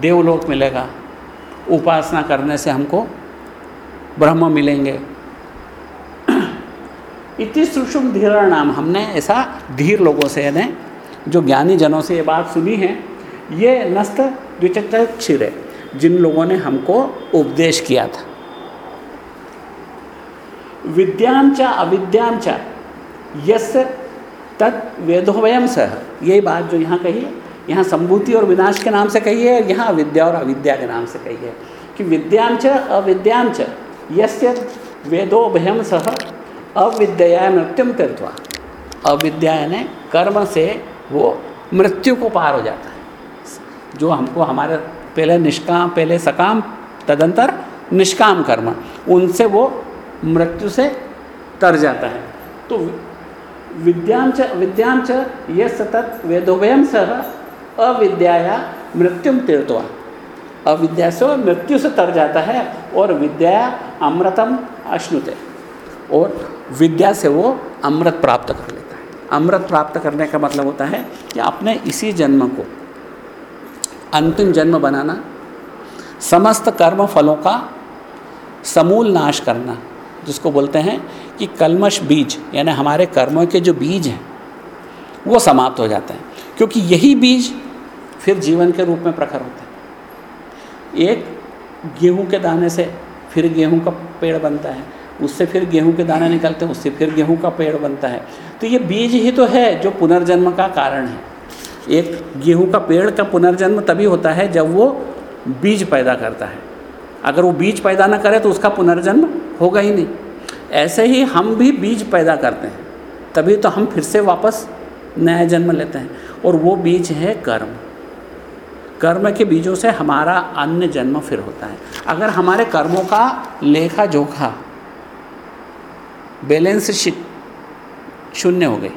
देवलोक मिलेगा, उपासना करने से हमको ब्रह्म मिलेंगे। [CLEARS THROAT] इति सुषुम धीर नाम हमने ऐसा धीर लोगों से यानी जो ज्ञानी जनों से ये बात सुनी है, ये नस्त द्विचक्र क्षीर जिन लोगों ने हमको उपदेश किया था। विद्यांच अविद्यांच यस तत् वेदोवयम सह यही बात जो यहाँ कही है, यहाँ संभूति और विनाश के नाम से कही है, और यहाँ विद्या और अविद्या के नाम से कही है, कि विद्यांच अविद्यांच यस्य वेदोभयम सह अविद्या मृत्युम तीर्थवा अविद्या ने कर्म से वो मृत्यु को पार हो जाता है। जो हमको हमारे पहले निष्काम, पहले सकाम, तदंतर निष्काम कर्म, उनसे वो मृत्यु से तर जाता है। तो विद्यांच विद्यांच ये सतत वेदोभयम सह अविद्याया मृत्युम तीर्थवा अविद्या से मृत्यु से तर जाता है और विद्या अमृतम अश्नुते। और विद्या से वो अमृत प्राप्त कर लेता अमृत प्राप्त करने का मतलब होता है कि अपने इसी जन्म को, अंतिम जन्म बनाना, समस्त कर्म फलों का समूल नाश करना, जिसको बोलते हैं कि कलमश बीज, यानी हमारे कर्मों के जो बीज हैं, वो समाप्त हो जाते हैं। क्योंकि यही बीज फिर जीवन के रूप में प्रखर होते हैं। एक गेहूँ के दाने से फिर गेहूँ का पेड़ बनता है। उससे फिर गेहूँ के दाने निकलते हैं, उससे फिर गेहूँ का पेड़ बनता है। तो ये बीज ही तो है जो पुनर्जन्म का कारण है। एक गेहूँ का पेड़ का पुनर्जन्म तभी होता है जब वो बीज पैदा करता है। अगर वो बीज पैदा ना करे तो उसका पुनर्जन्म होगा ही नहीं। ऐसे ही हम भी बीज पैदा करते हैं, तभी तो हम फिर से वापस नया जन्म लेते हैं। और वो बीज है कर्म। कर्म के बीजों से हमारा अन्य जन्म फिर होता है। अगर हमारे कर्मों का लेखा जोखा बैलेंस शीट शून्य हो गई।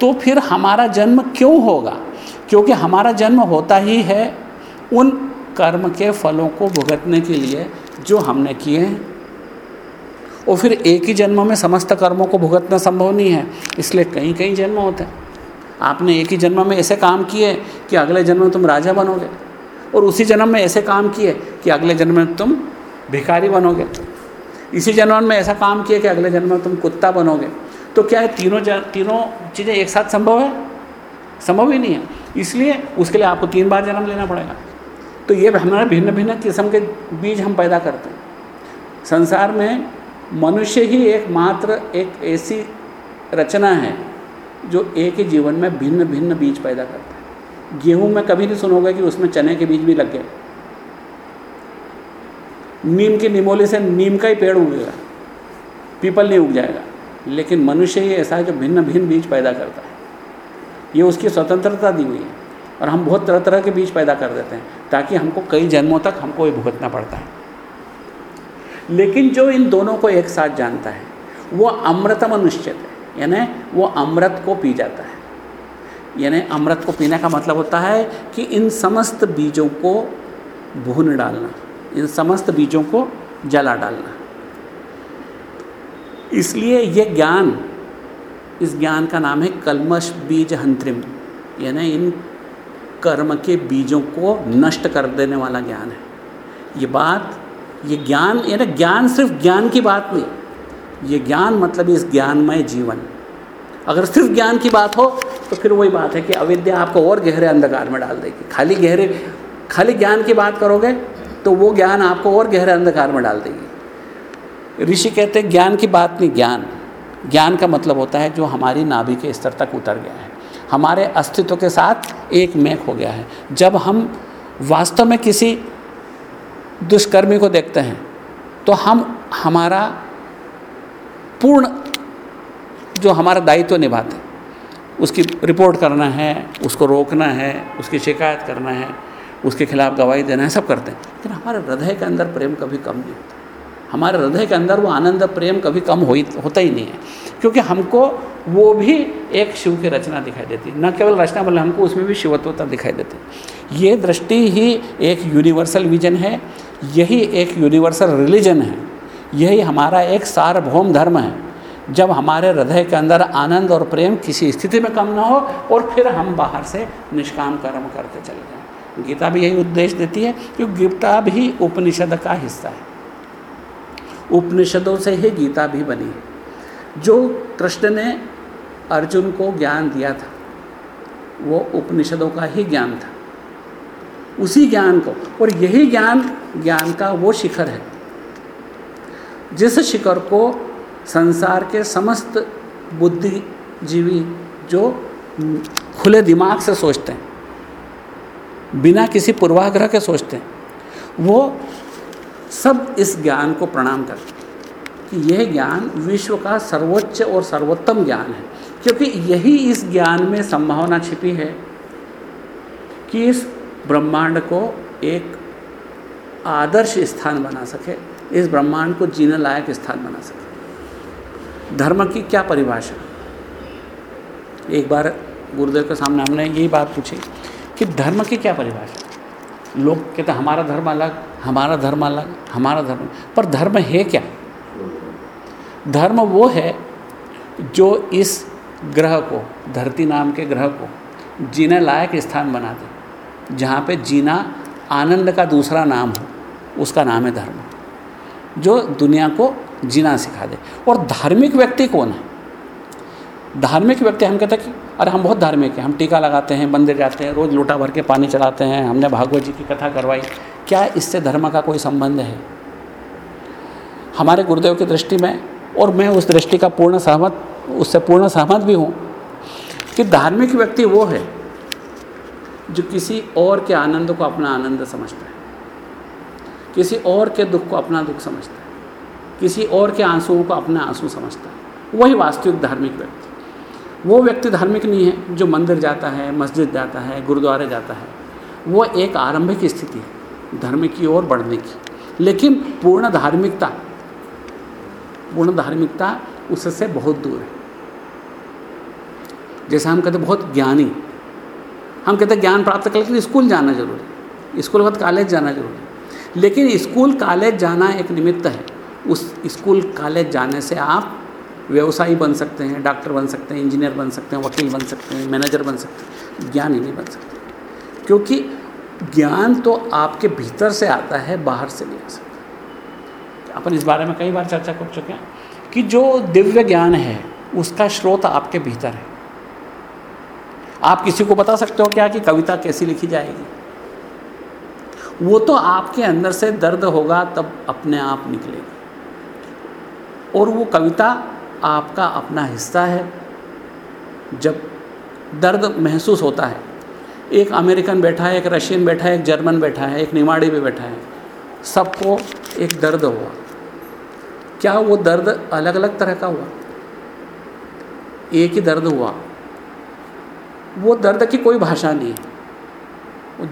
तो फिर हमारा जन्म क्यों होगा? क्योंकि हमारा जन्म होता ही है उन कर्म के फलों को भुगतने के लिए जो हमने किए हैं। और फिर एक ही जन्म में समस्त कर्मों को भुगतना संभव नहीं है, इसलिए कई कई जन्म होते हैं। आपने एक ही जन्म में ऐसे काम किए कि अगले जन्म में तुम राजा बनोगे, और उसी जन्म में ऐसे काम किए कि अगले जन्म में तुम भिखारी बनोगे। इसी जन्म में ऐसा काम किया कि अगले जन्म में तुम कुत्ता बनोगे। तो क्या है तीनों तीनों चीज़ें एक साथ संभव है? संभव ही नहीं है। इसलिए उसके लिए आपको तीन बार जन्म लेना पड़ेगा। तो ये हमारे भिन्न भिन्न किस्म के बीज हम पैदा करते हैं। संसार में मनुष्य ही एकमात्र एक ऐसी रचना है, जो एक ही जीवन में भिन्न भिन्न बीज पैदा करता है। गेहूँ में कभी नहीं सुनोगे कि उसमें चने के बीज भी लग गए। नीम की निमोली से नीम का ही पेड़ उगेगा, पीपल नहीं उग जाएगा। लेकिन मनुष्य ही ऐसा है जो भिन्न भिन्न बीज पैदा करता है। ये उसकी स्वतंत्रता दी हुई है और हम बहुत तरह तरह के बीज पैदा कर देते हैं ताकि हमको कई जन्मों तक हमको ये भुगतना पड़ता है। लेकिन जो इन दोनों को एक साथ जानता है, वो अमृतम अनुश्चित है, यानी वो अमृत को पी जाता है। यानी अमृत को पीने का मतलब होता है कि इन समस्त बीजों को भून डालना। इन समस्त बीजों को जला डालना। इसलिए ये ज्ञान, इस ज्ञान का नाम है कलमश बीज हंत्रिम। यानी इन कर्म के बीजों को नष्ट कर देने वाला ज्ञान है। ये बात, ये ज्ञान, यानी ज्ञान सिर्फ़ ज्ञान की बात नहीं, ये ज्ञान मतलब इस ज्ञानमय जीवन। अगर सिर्फ़ ज्ञान की बात हो तो फिर वही बात है कि अविद्या आपको और गहरे अंधकार में डाल देगी। खाली गहरे, खाली ज्ञान की बात करोगे तो वो ज्ञान आपको और गहरे अंधकार में डाल देगी। ऋषि कहते हैं, ज्ञान की बात नहीं, ज्ञान। ज्ञान का मतलब होता है जो हमारी नाभि के स्तर तक उतर गया है। हमारे अस्तित्व के साथ एक मेक हो गया है। जब हम वास्तव में किसी दुष्कर्मी को देखते हैं तो हम हमारा पूर्ण जो हमारा दायित्व निभाते हैं, उसकी रिपोर्ट करना है, उसको रोकना है, उसकी शिकायत करना है उसके खिलाफ गवाही देना है, सब करते हैं। लेकिन हमारे हृदय के अंदर प्रेम कभी कम नहीं होता। हमारे हृदय के अंदर वो आनंद, प्रेम कभी कम हो होता ही नहीं है। क्योंकि हमको वो भी एक शिव की रचना दिखाई देती। है न केवल रचना बल्कि हमको उसमें भी शिवत्वता दिखाई देती। है ये दृष्टि ही एक यूनिवर्सल विजन है, यही एक यूनिवर्सल रिलीजन है, यही हमारा एक सार्वभौम धर्म है। जब हमारे हृदय के अंदर आनंद और प्रेम किसी स्थिति में कम ना हो, और फिर हम बाहर से निष्काम कर्म करते चले जाएँ। गीता भी यही उद्देश्य देती है कि गीता भी उपनिषद का हिस्सा है। उपनिषदों से ही गीता भी बनी है। जो कृष्ण ने अर्जुन को ज्ञान दिया था, वो उपनिषदों का ही ज्ञान था। उसी ज्ञान को, और यही ज्ञान ज्ञान का वो शिखर है, जिस शिखर को संसार के समस्त बुद्धिजीवी जो खुले दिमाग से सोचते हैं बिना किसी पूर्वाग्रह के सोचते हैं। वो सब इस ज्ञान को प्रणाम करते हैं कि यह ज्ञान विश्व का सर्वोच्च और सर्वोत्तम ज्ञान है। क्योंकि यही इस ज्ञान में संभावना छिपी है कि इस ब्रह्मांड को एक आदर्श स्थान बना सके, इस ब्रह्मांड को जीने लायक स्थान बना सके। धर्म की क्या परिभाषा? एक बार गुरुदेव के सामने हमने यही बात पूछी। कि धर्म की क्या परिभाषा? लोग कहते हमारा धर्म अलग, हमारा धर्म अलग, हमारा धर्म पर धर्म है क्या? धर्म वो है जो इस ग्रह को, धरती नाम के ग्रह को, जीने लायक स्थान बना दे, जहाँ पे जीना आनंद का दूसरा नाम हो, उसका नाम है धर्म, जो दुनिया को जीना सिखा दे। और धार्मिक व्यक्ति कौन है? धार्मिक व्यक्ति हम कहते हैं कि अरे हम बहुत धार्मिक हैं, हम टीका लगाते हैं, मंदिर जाते हैं, रोज़ लोटा भर के पानी चलाते हैं, हमने भागवत जी की कथा करवाई। क्या इससे धर्म का कोई संबंध है? हमारे गुरुदेव की दृष्टि में, और मैं उस दृष्टि का पूर्ण सहमत, उससे पूर्ण सहमत भी हूँ कि धार्मिक व्यक्ति वो है, जो किसी और के आनंद को अपना आनंद समझता है, किसी और के दुख को अपना दुख समझता है, किसी और के आंसुओं को अपना आँसू समझता है। वही वास्तविक धार्मिक व्यक्ति। वो व्यक्ति धार्मिक नहीं है, जो मंदिर जाता है, मस्जिद जाता है, गुरुद्वारे जाता है, वो एक आरंभिक स्थिति है, धर्म की ओर बढ़ने की। लेकिन पूर्ण धार्मिकता पूर्ण धार्मिकता उससे बहुत दूर है। जैसे हम कहते बहुत ज्ञानी। हम कहते ज्ञान प्राप्त करने के लिए स्कूल जाना ज़रूरी स्कूल बाद कॉलेज जाना ज़रूरी लेकिन स्कूल कॉलेज जाना एक निमित्त है। उस स्कूल कॉलेज जाने से आप व्यवसायी बन सकते हैं, डॉक्टर बन सकते हैं, इंजीनियर बन सकते हैं, वकील बन सकते हैं, मैनेजर बन सकते हैं, ज्ञान ही नहीं बन सकते। क्योंकि ज्ञान तो आपके भीतर से आता है, बाहर से नहीं आ सकता। अपन इस बारे में कई बार चर्चा कर चुके हैं कि जो दिव्य ज्ञान है, उसका स्रोत आपके भीतर है। आप किसी को बता सकते हो क्या कि कविता कैसी लिखी जाएगी? वो तो आपके अंदर से दर्द होगा, तब अपने आप निकलेगी। और वो कविता आपका अपना हिस्सा है। जब दर्द महसूस होता है, एक अमेरिकन बैठा है, एक रशियन बैठा है, एक जर्मन बैठा है, एक निमाड़ी भी बैठा है, सबको एक दर्द हुआ। क्या वो दर्द अलग अलग तरह का हुआ? एक ही दर्द हुआ। वो दर्द की कोई भाषा नहीं है।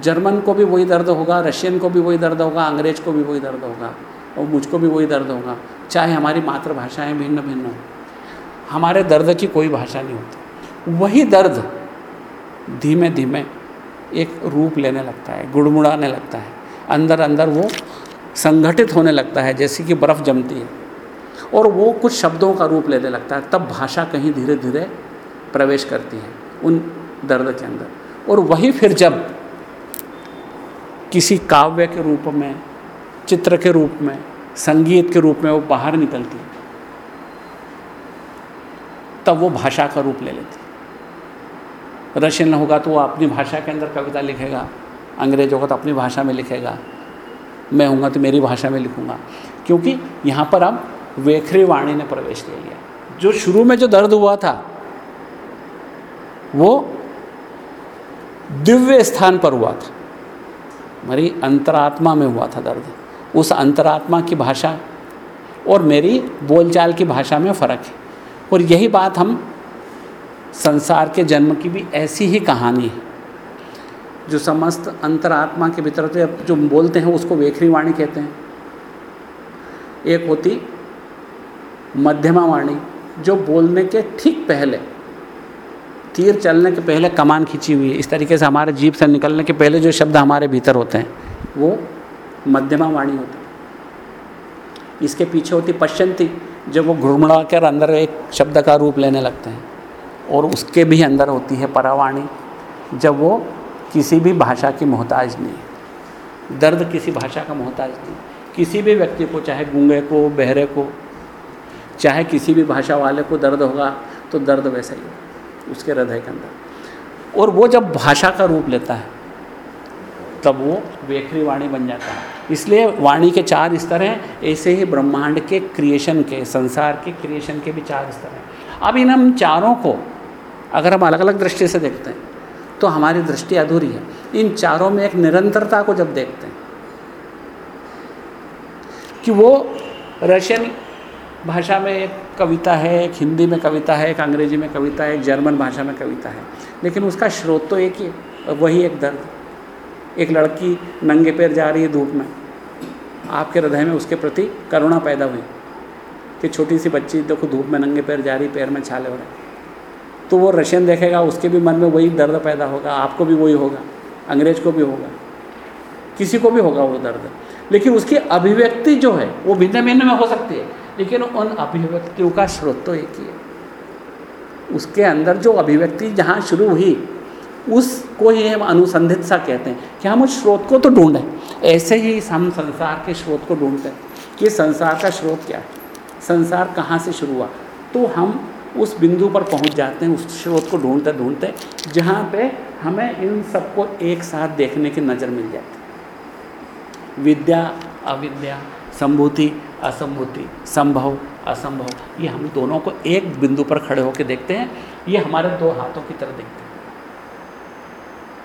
जर्मन को भी वही दर्द होगा, रशियन को भी वही दर्द होगा, अंग्रेज़ को भी वही दर्द होगा, और मुझको भी वही दर्द होगा। चाहे हमारी मातृभाषाएँ भिन्न भिन्न हो। हमारे दर्द की कोई भाषा नहीं होती। वही दर्द धीमे धीमे एक रूप लेने लगता है, गुड़मुड़ाने लगता है। अंदर अंदर वो संगठित होने लगता है, जैसे कि बर्फ़ जमती है। और वो कुछ शब्दों का रूप लेने लगता है, तब भाषा कहीं धीरे धीरे प्रवेश करती है उन दर्द के अंदर। और वही फिर जब किसी काव्य के रूप में, चित्र के रूप में, संगीत के रूप में वो बाहर निकलती है तब वो भाषा का रूप ले लेती। रशियन होगा तो वो अपनी भाषा के अंदर कविता लिखेगा, अंग्रेज़ होगा तो अपनी भाषा में लिखेगा, मैं हूँगा तो मेरी भाषा में लिखूँगा। क्योंकि यहाँ पर अब वेखरी वाणी ने प्रवेश ले लिया। जो शुरू में जो दर्द हुआ था, वो दिव्य स्थान पर हुआ था। मेरी अंतरात्मा में हुआ था दर्द। उस अंतरात्मा की भाषा और मेरी बोलचाल की भाषा में फ़र्क है। और यही बात हम संसार के जन्म की भी ऐसी ही कहानी है। जो समस्त अंतरात्मा के भीतर होते जो बोलते हैं, उसको वेखरी वाणी कहते हैं। एक होती मध्यमा वाणी, जो बोलने के ठीक पहले, तीर चलने के पहले कमान खींची हुई है। इस तरीके से हमारे जीप से निकलने के पहले जो शब्द हमारे भीतर होते हैं, वो मध्यमा वाणी होती है। इसके पीछे होती पश्चंती जब वो घुड़मुड़ा कर अंदर एक शब्द का रूप लेने लगते हैं और उसके भी अंदर होती है परावाणी, जब वो किसी भी भाषा की मोहताज नहीं दर्द किसी भाषा का मोहताज नहीं किसी भी व्यक्ति को, चाहे गूँगे को, बहरे को, चाहे किसी भी भाषा वाले को दर्द होगा तो दर्द वैसा ही होगा, उसके हृदय के अंदर। और वो जब भाषा का रूप लेता है तब वो वेखरी वाणी बन जाता है। इसलिए वाणी के चार स्तर हैं, ऐसे ही ब्रह्मांड के क्रिएशन के, संसार के क्रिएशन के भी चार स्तर हैं। अब इन हम चारों को, अगर हम अलग अलग दृष्टि से देखते हैं तो हमारी दृष्टि अधूरी है। इन चारों में एक निरंतरता को जब देखते हैं, कि वो रशियन भाषा में एक कविता है, एक हिंदी में कविता है, एक अंग्रेज़ी में कविता है, एक जर्मन भाषा में कविता है, लेकिन उसका स्रोत तो एक ही, वही एक दर्द। एक लड़की नंगे पैर जा रही है धूप में। आपके हृदय में उसके प्रति करुणा पैदा हुई कि छोटी सी बच्ची देखो धूप में नंगे पैर जा रही, पैर में छाले हो रहे। तो वो रशियन देखेगा, उसके भी मन में वही दर्द पैदा होगा, आपको भी वही होगा, अंग्रेज़ को भी होगा, किसी को भी होगा वो दर्द। लेकिन उसकी अभिव्यक्ति जो है, वो भिन्न भिन्न में हो सकती है, लेकिन उन अभिव्यक्तियों का स्रोत तो एक ही है। उसके अंदर जो अभिव्यक्ति जहाँ शुरू हुई उसको ही हम अनुसंधित सा कहते हैं कि हम उस स्रोत को तो ढूंढें। ऐसे ही हम संसार के स्रोत को ढूंढते हैं कि संसार का स्रोत क्या है? संसार कहाँ से शुरू हुआ? तो हम उस बिंदु पर पहुँच जाते हैं, उस स्रोत को ढूंढते ढूंढते, जहाँ पे हमें इन सबको एक साथ देखने की नज़र मिल जाती विद्या, अविद्या, संभूति, असंभूति, संभव, असंभव, ये हम दोनों को एक बिंदु पर खड़े होकर देखते हैं। ये हमारे दो हाथों की तरह देखते हैं।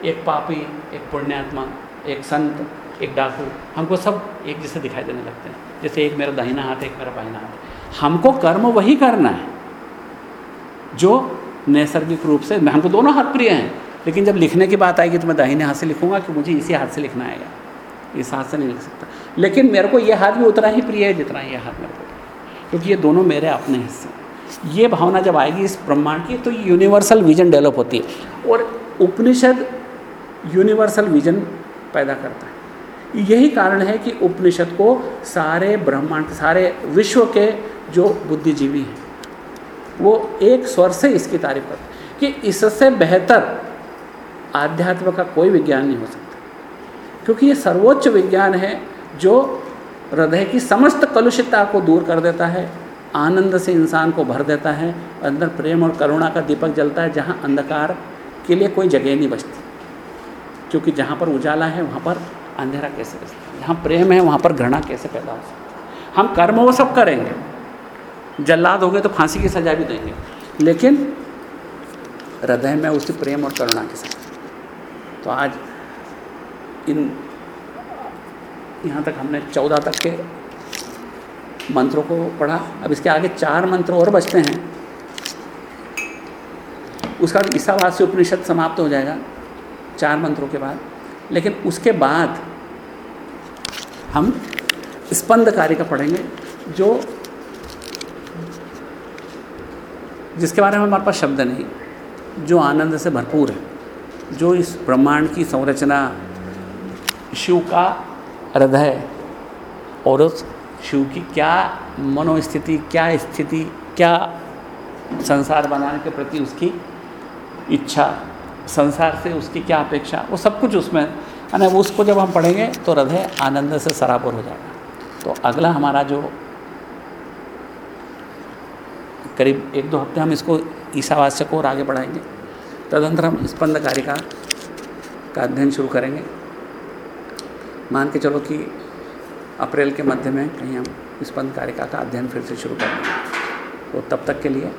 एक पापी, एक पुण्यात्मा, एक संत, एक डाकू, हमको सब एक जैसे दिखाई देने लगते हैं। जैसे एक मेरा दाहिना हाथ, एक मेरा बाहिना हाथ। हमको कर्म वही करना है, जो नैसर्गिक रूप से हमको दोनों हाथ प्रिय हैं, लेकिन जब लिखने की बात आएगी तो मैं दाहिने हाथ से लिखूँगा कि मुझे इसी हाथ से लिखना आएगा। इस हाथ से नहीं लिख सकता। लेकिन मेरे को ये हाथ भी उतना ही प्रिय है जितना ये हाथ मेरे को। क्योंकि ये दोनों मेरे अपने हिस्से ये भावना जब आएगी इस ब्रह्मांड की तो यूनिवर्सल विजन डेवलप होती है। और उपनिषद यूनिवर्सल विजन पैदा करता है। यही कारण है कि उपनिषद को सारे ब्रह्मांड, सारे विश्व के जो बुद्धिजीवी हैं, वो एक स्वर से इसकी तारीफ़ करते हैं कि इससे बेहतर आध्यात्म का कोई विज्ञान नहीं हो सकता। क्योंकि ये सर्वोच्च विज्ञान है जो हृदय की समस्त कलुषितता को दूर कर देता है, आनंद से इंसान को भर देता है, अंदर प्रेम और करुणा का दीपक जलता है, जहाँ अंधकार के लिए कोई जगह नहीं बचती। क्योंकि जहाँ पर उजाला है, वहाँ पर अंधेरा कैसे बचता है? जहाँ प्रेम है, वहाँ पर घृणा कैसे पैदा हो सकती है? हम कर्म वो सब करेंगे। जल्लाद हो गए तो फांसी की सजा भी देंगे। लेकिन हृदय में उसी प्रेम और करुणा के साथ। तो आज इन, यहाँ तक हमने चौदह तक के मंत्रों को पढ़ा। अब इसके आगे चार मंत्र और बचते हैं। उसका बाद ईसावाद से उपनिषद समाप्त हो जाएगा। चार मंत्रों के बाद। लेकिन उसके बाद हम स्पंद कार्य का पढ़ेंगे, जो जिसके बारे में हमारे पास शब्द नहीं, जो आनंद से भरपूर है, जो इस ब्रह्मांड की संरचना शिव का हृदय और उस शिव की क्या मनोस्थिति, क्या स्थिति, क्या संसार बनाने के प्रति उसकी इच्छा संसार से उसकी क्या अपेक्षा, वो सब कुछ उसमें है उसको जब हम पढ़ेंगे तो हृदय आनंद से सराबर हो जाएगा तो अगला हमारा जो करीब एक दो हफ़्ते हम इसको ईसावास्य को और आगे बढ़ाएँगे। तदंतर हम स्पंद कारिका का अध्ययन शुरू करेंगे। मान के चलो कि अप्रैल के मध्य में कहीं हम स्पंद कारिका का अध्ययन फिर से शुरू करेंगे। तो तब तक के लिए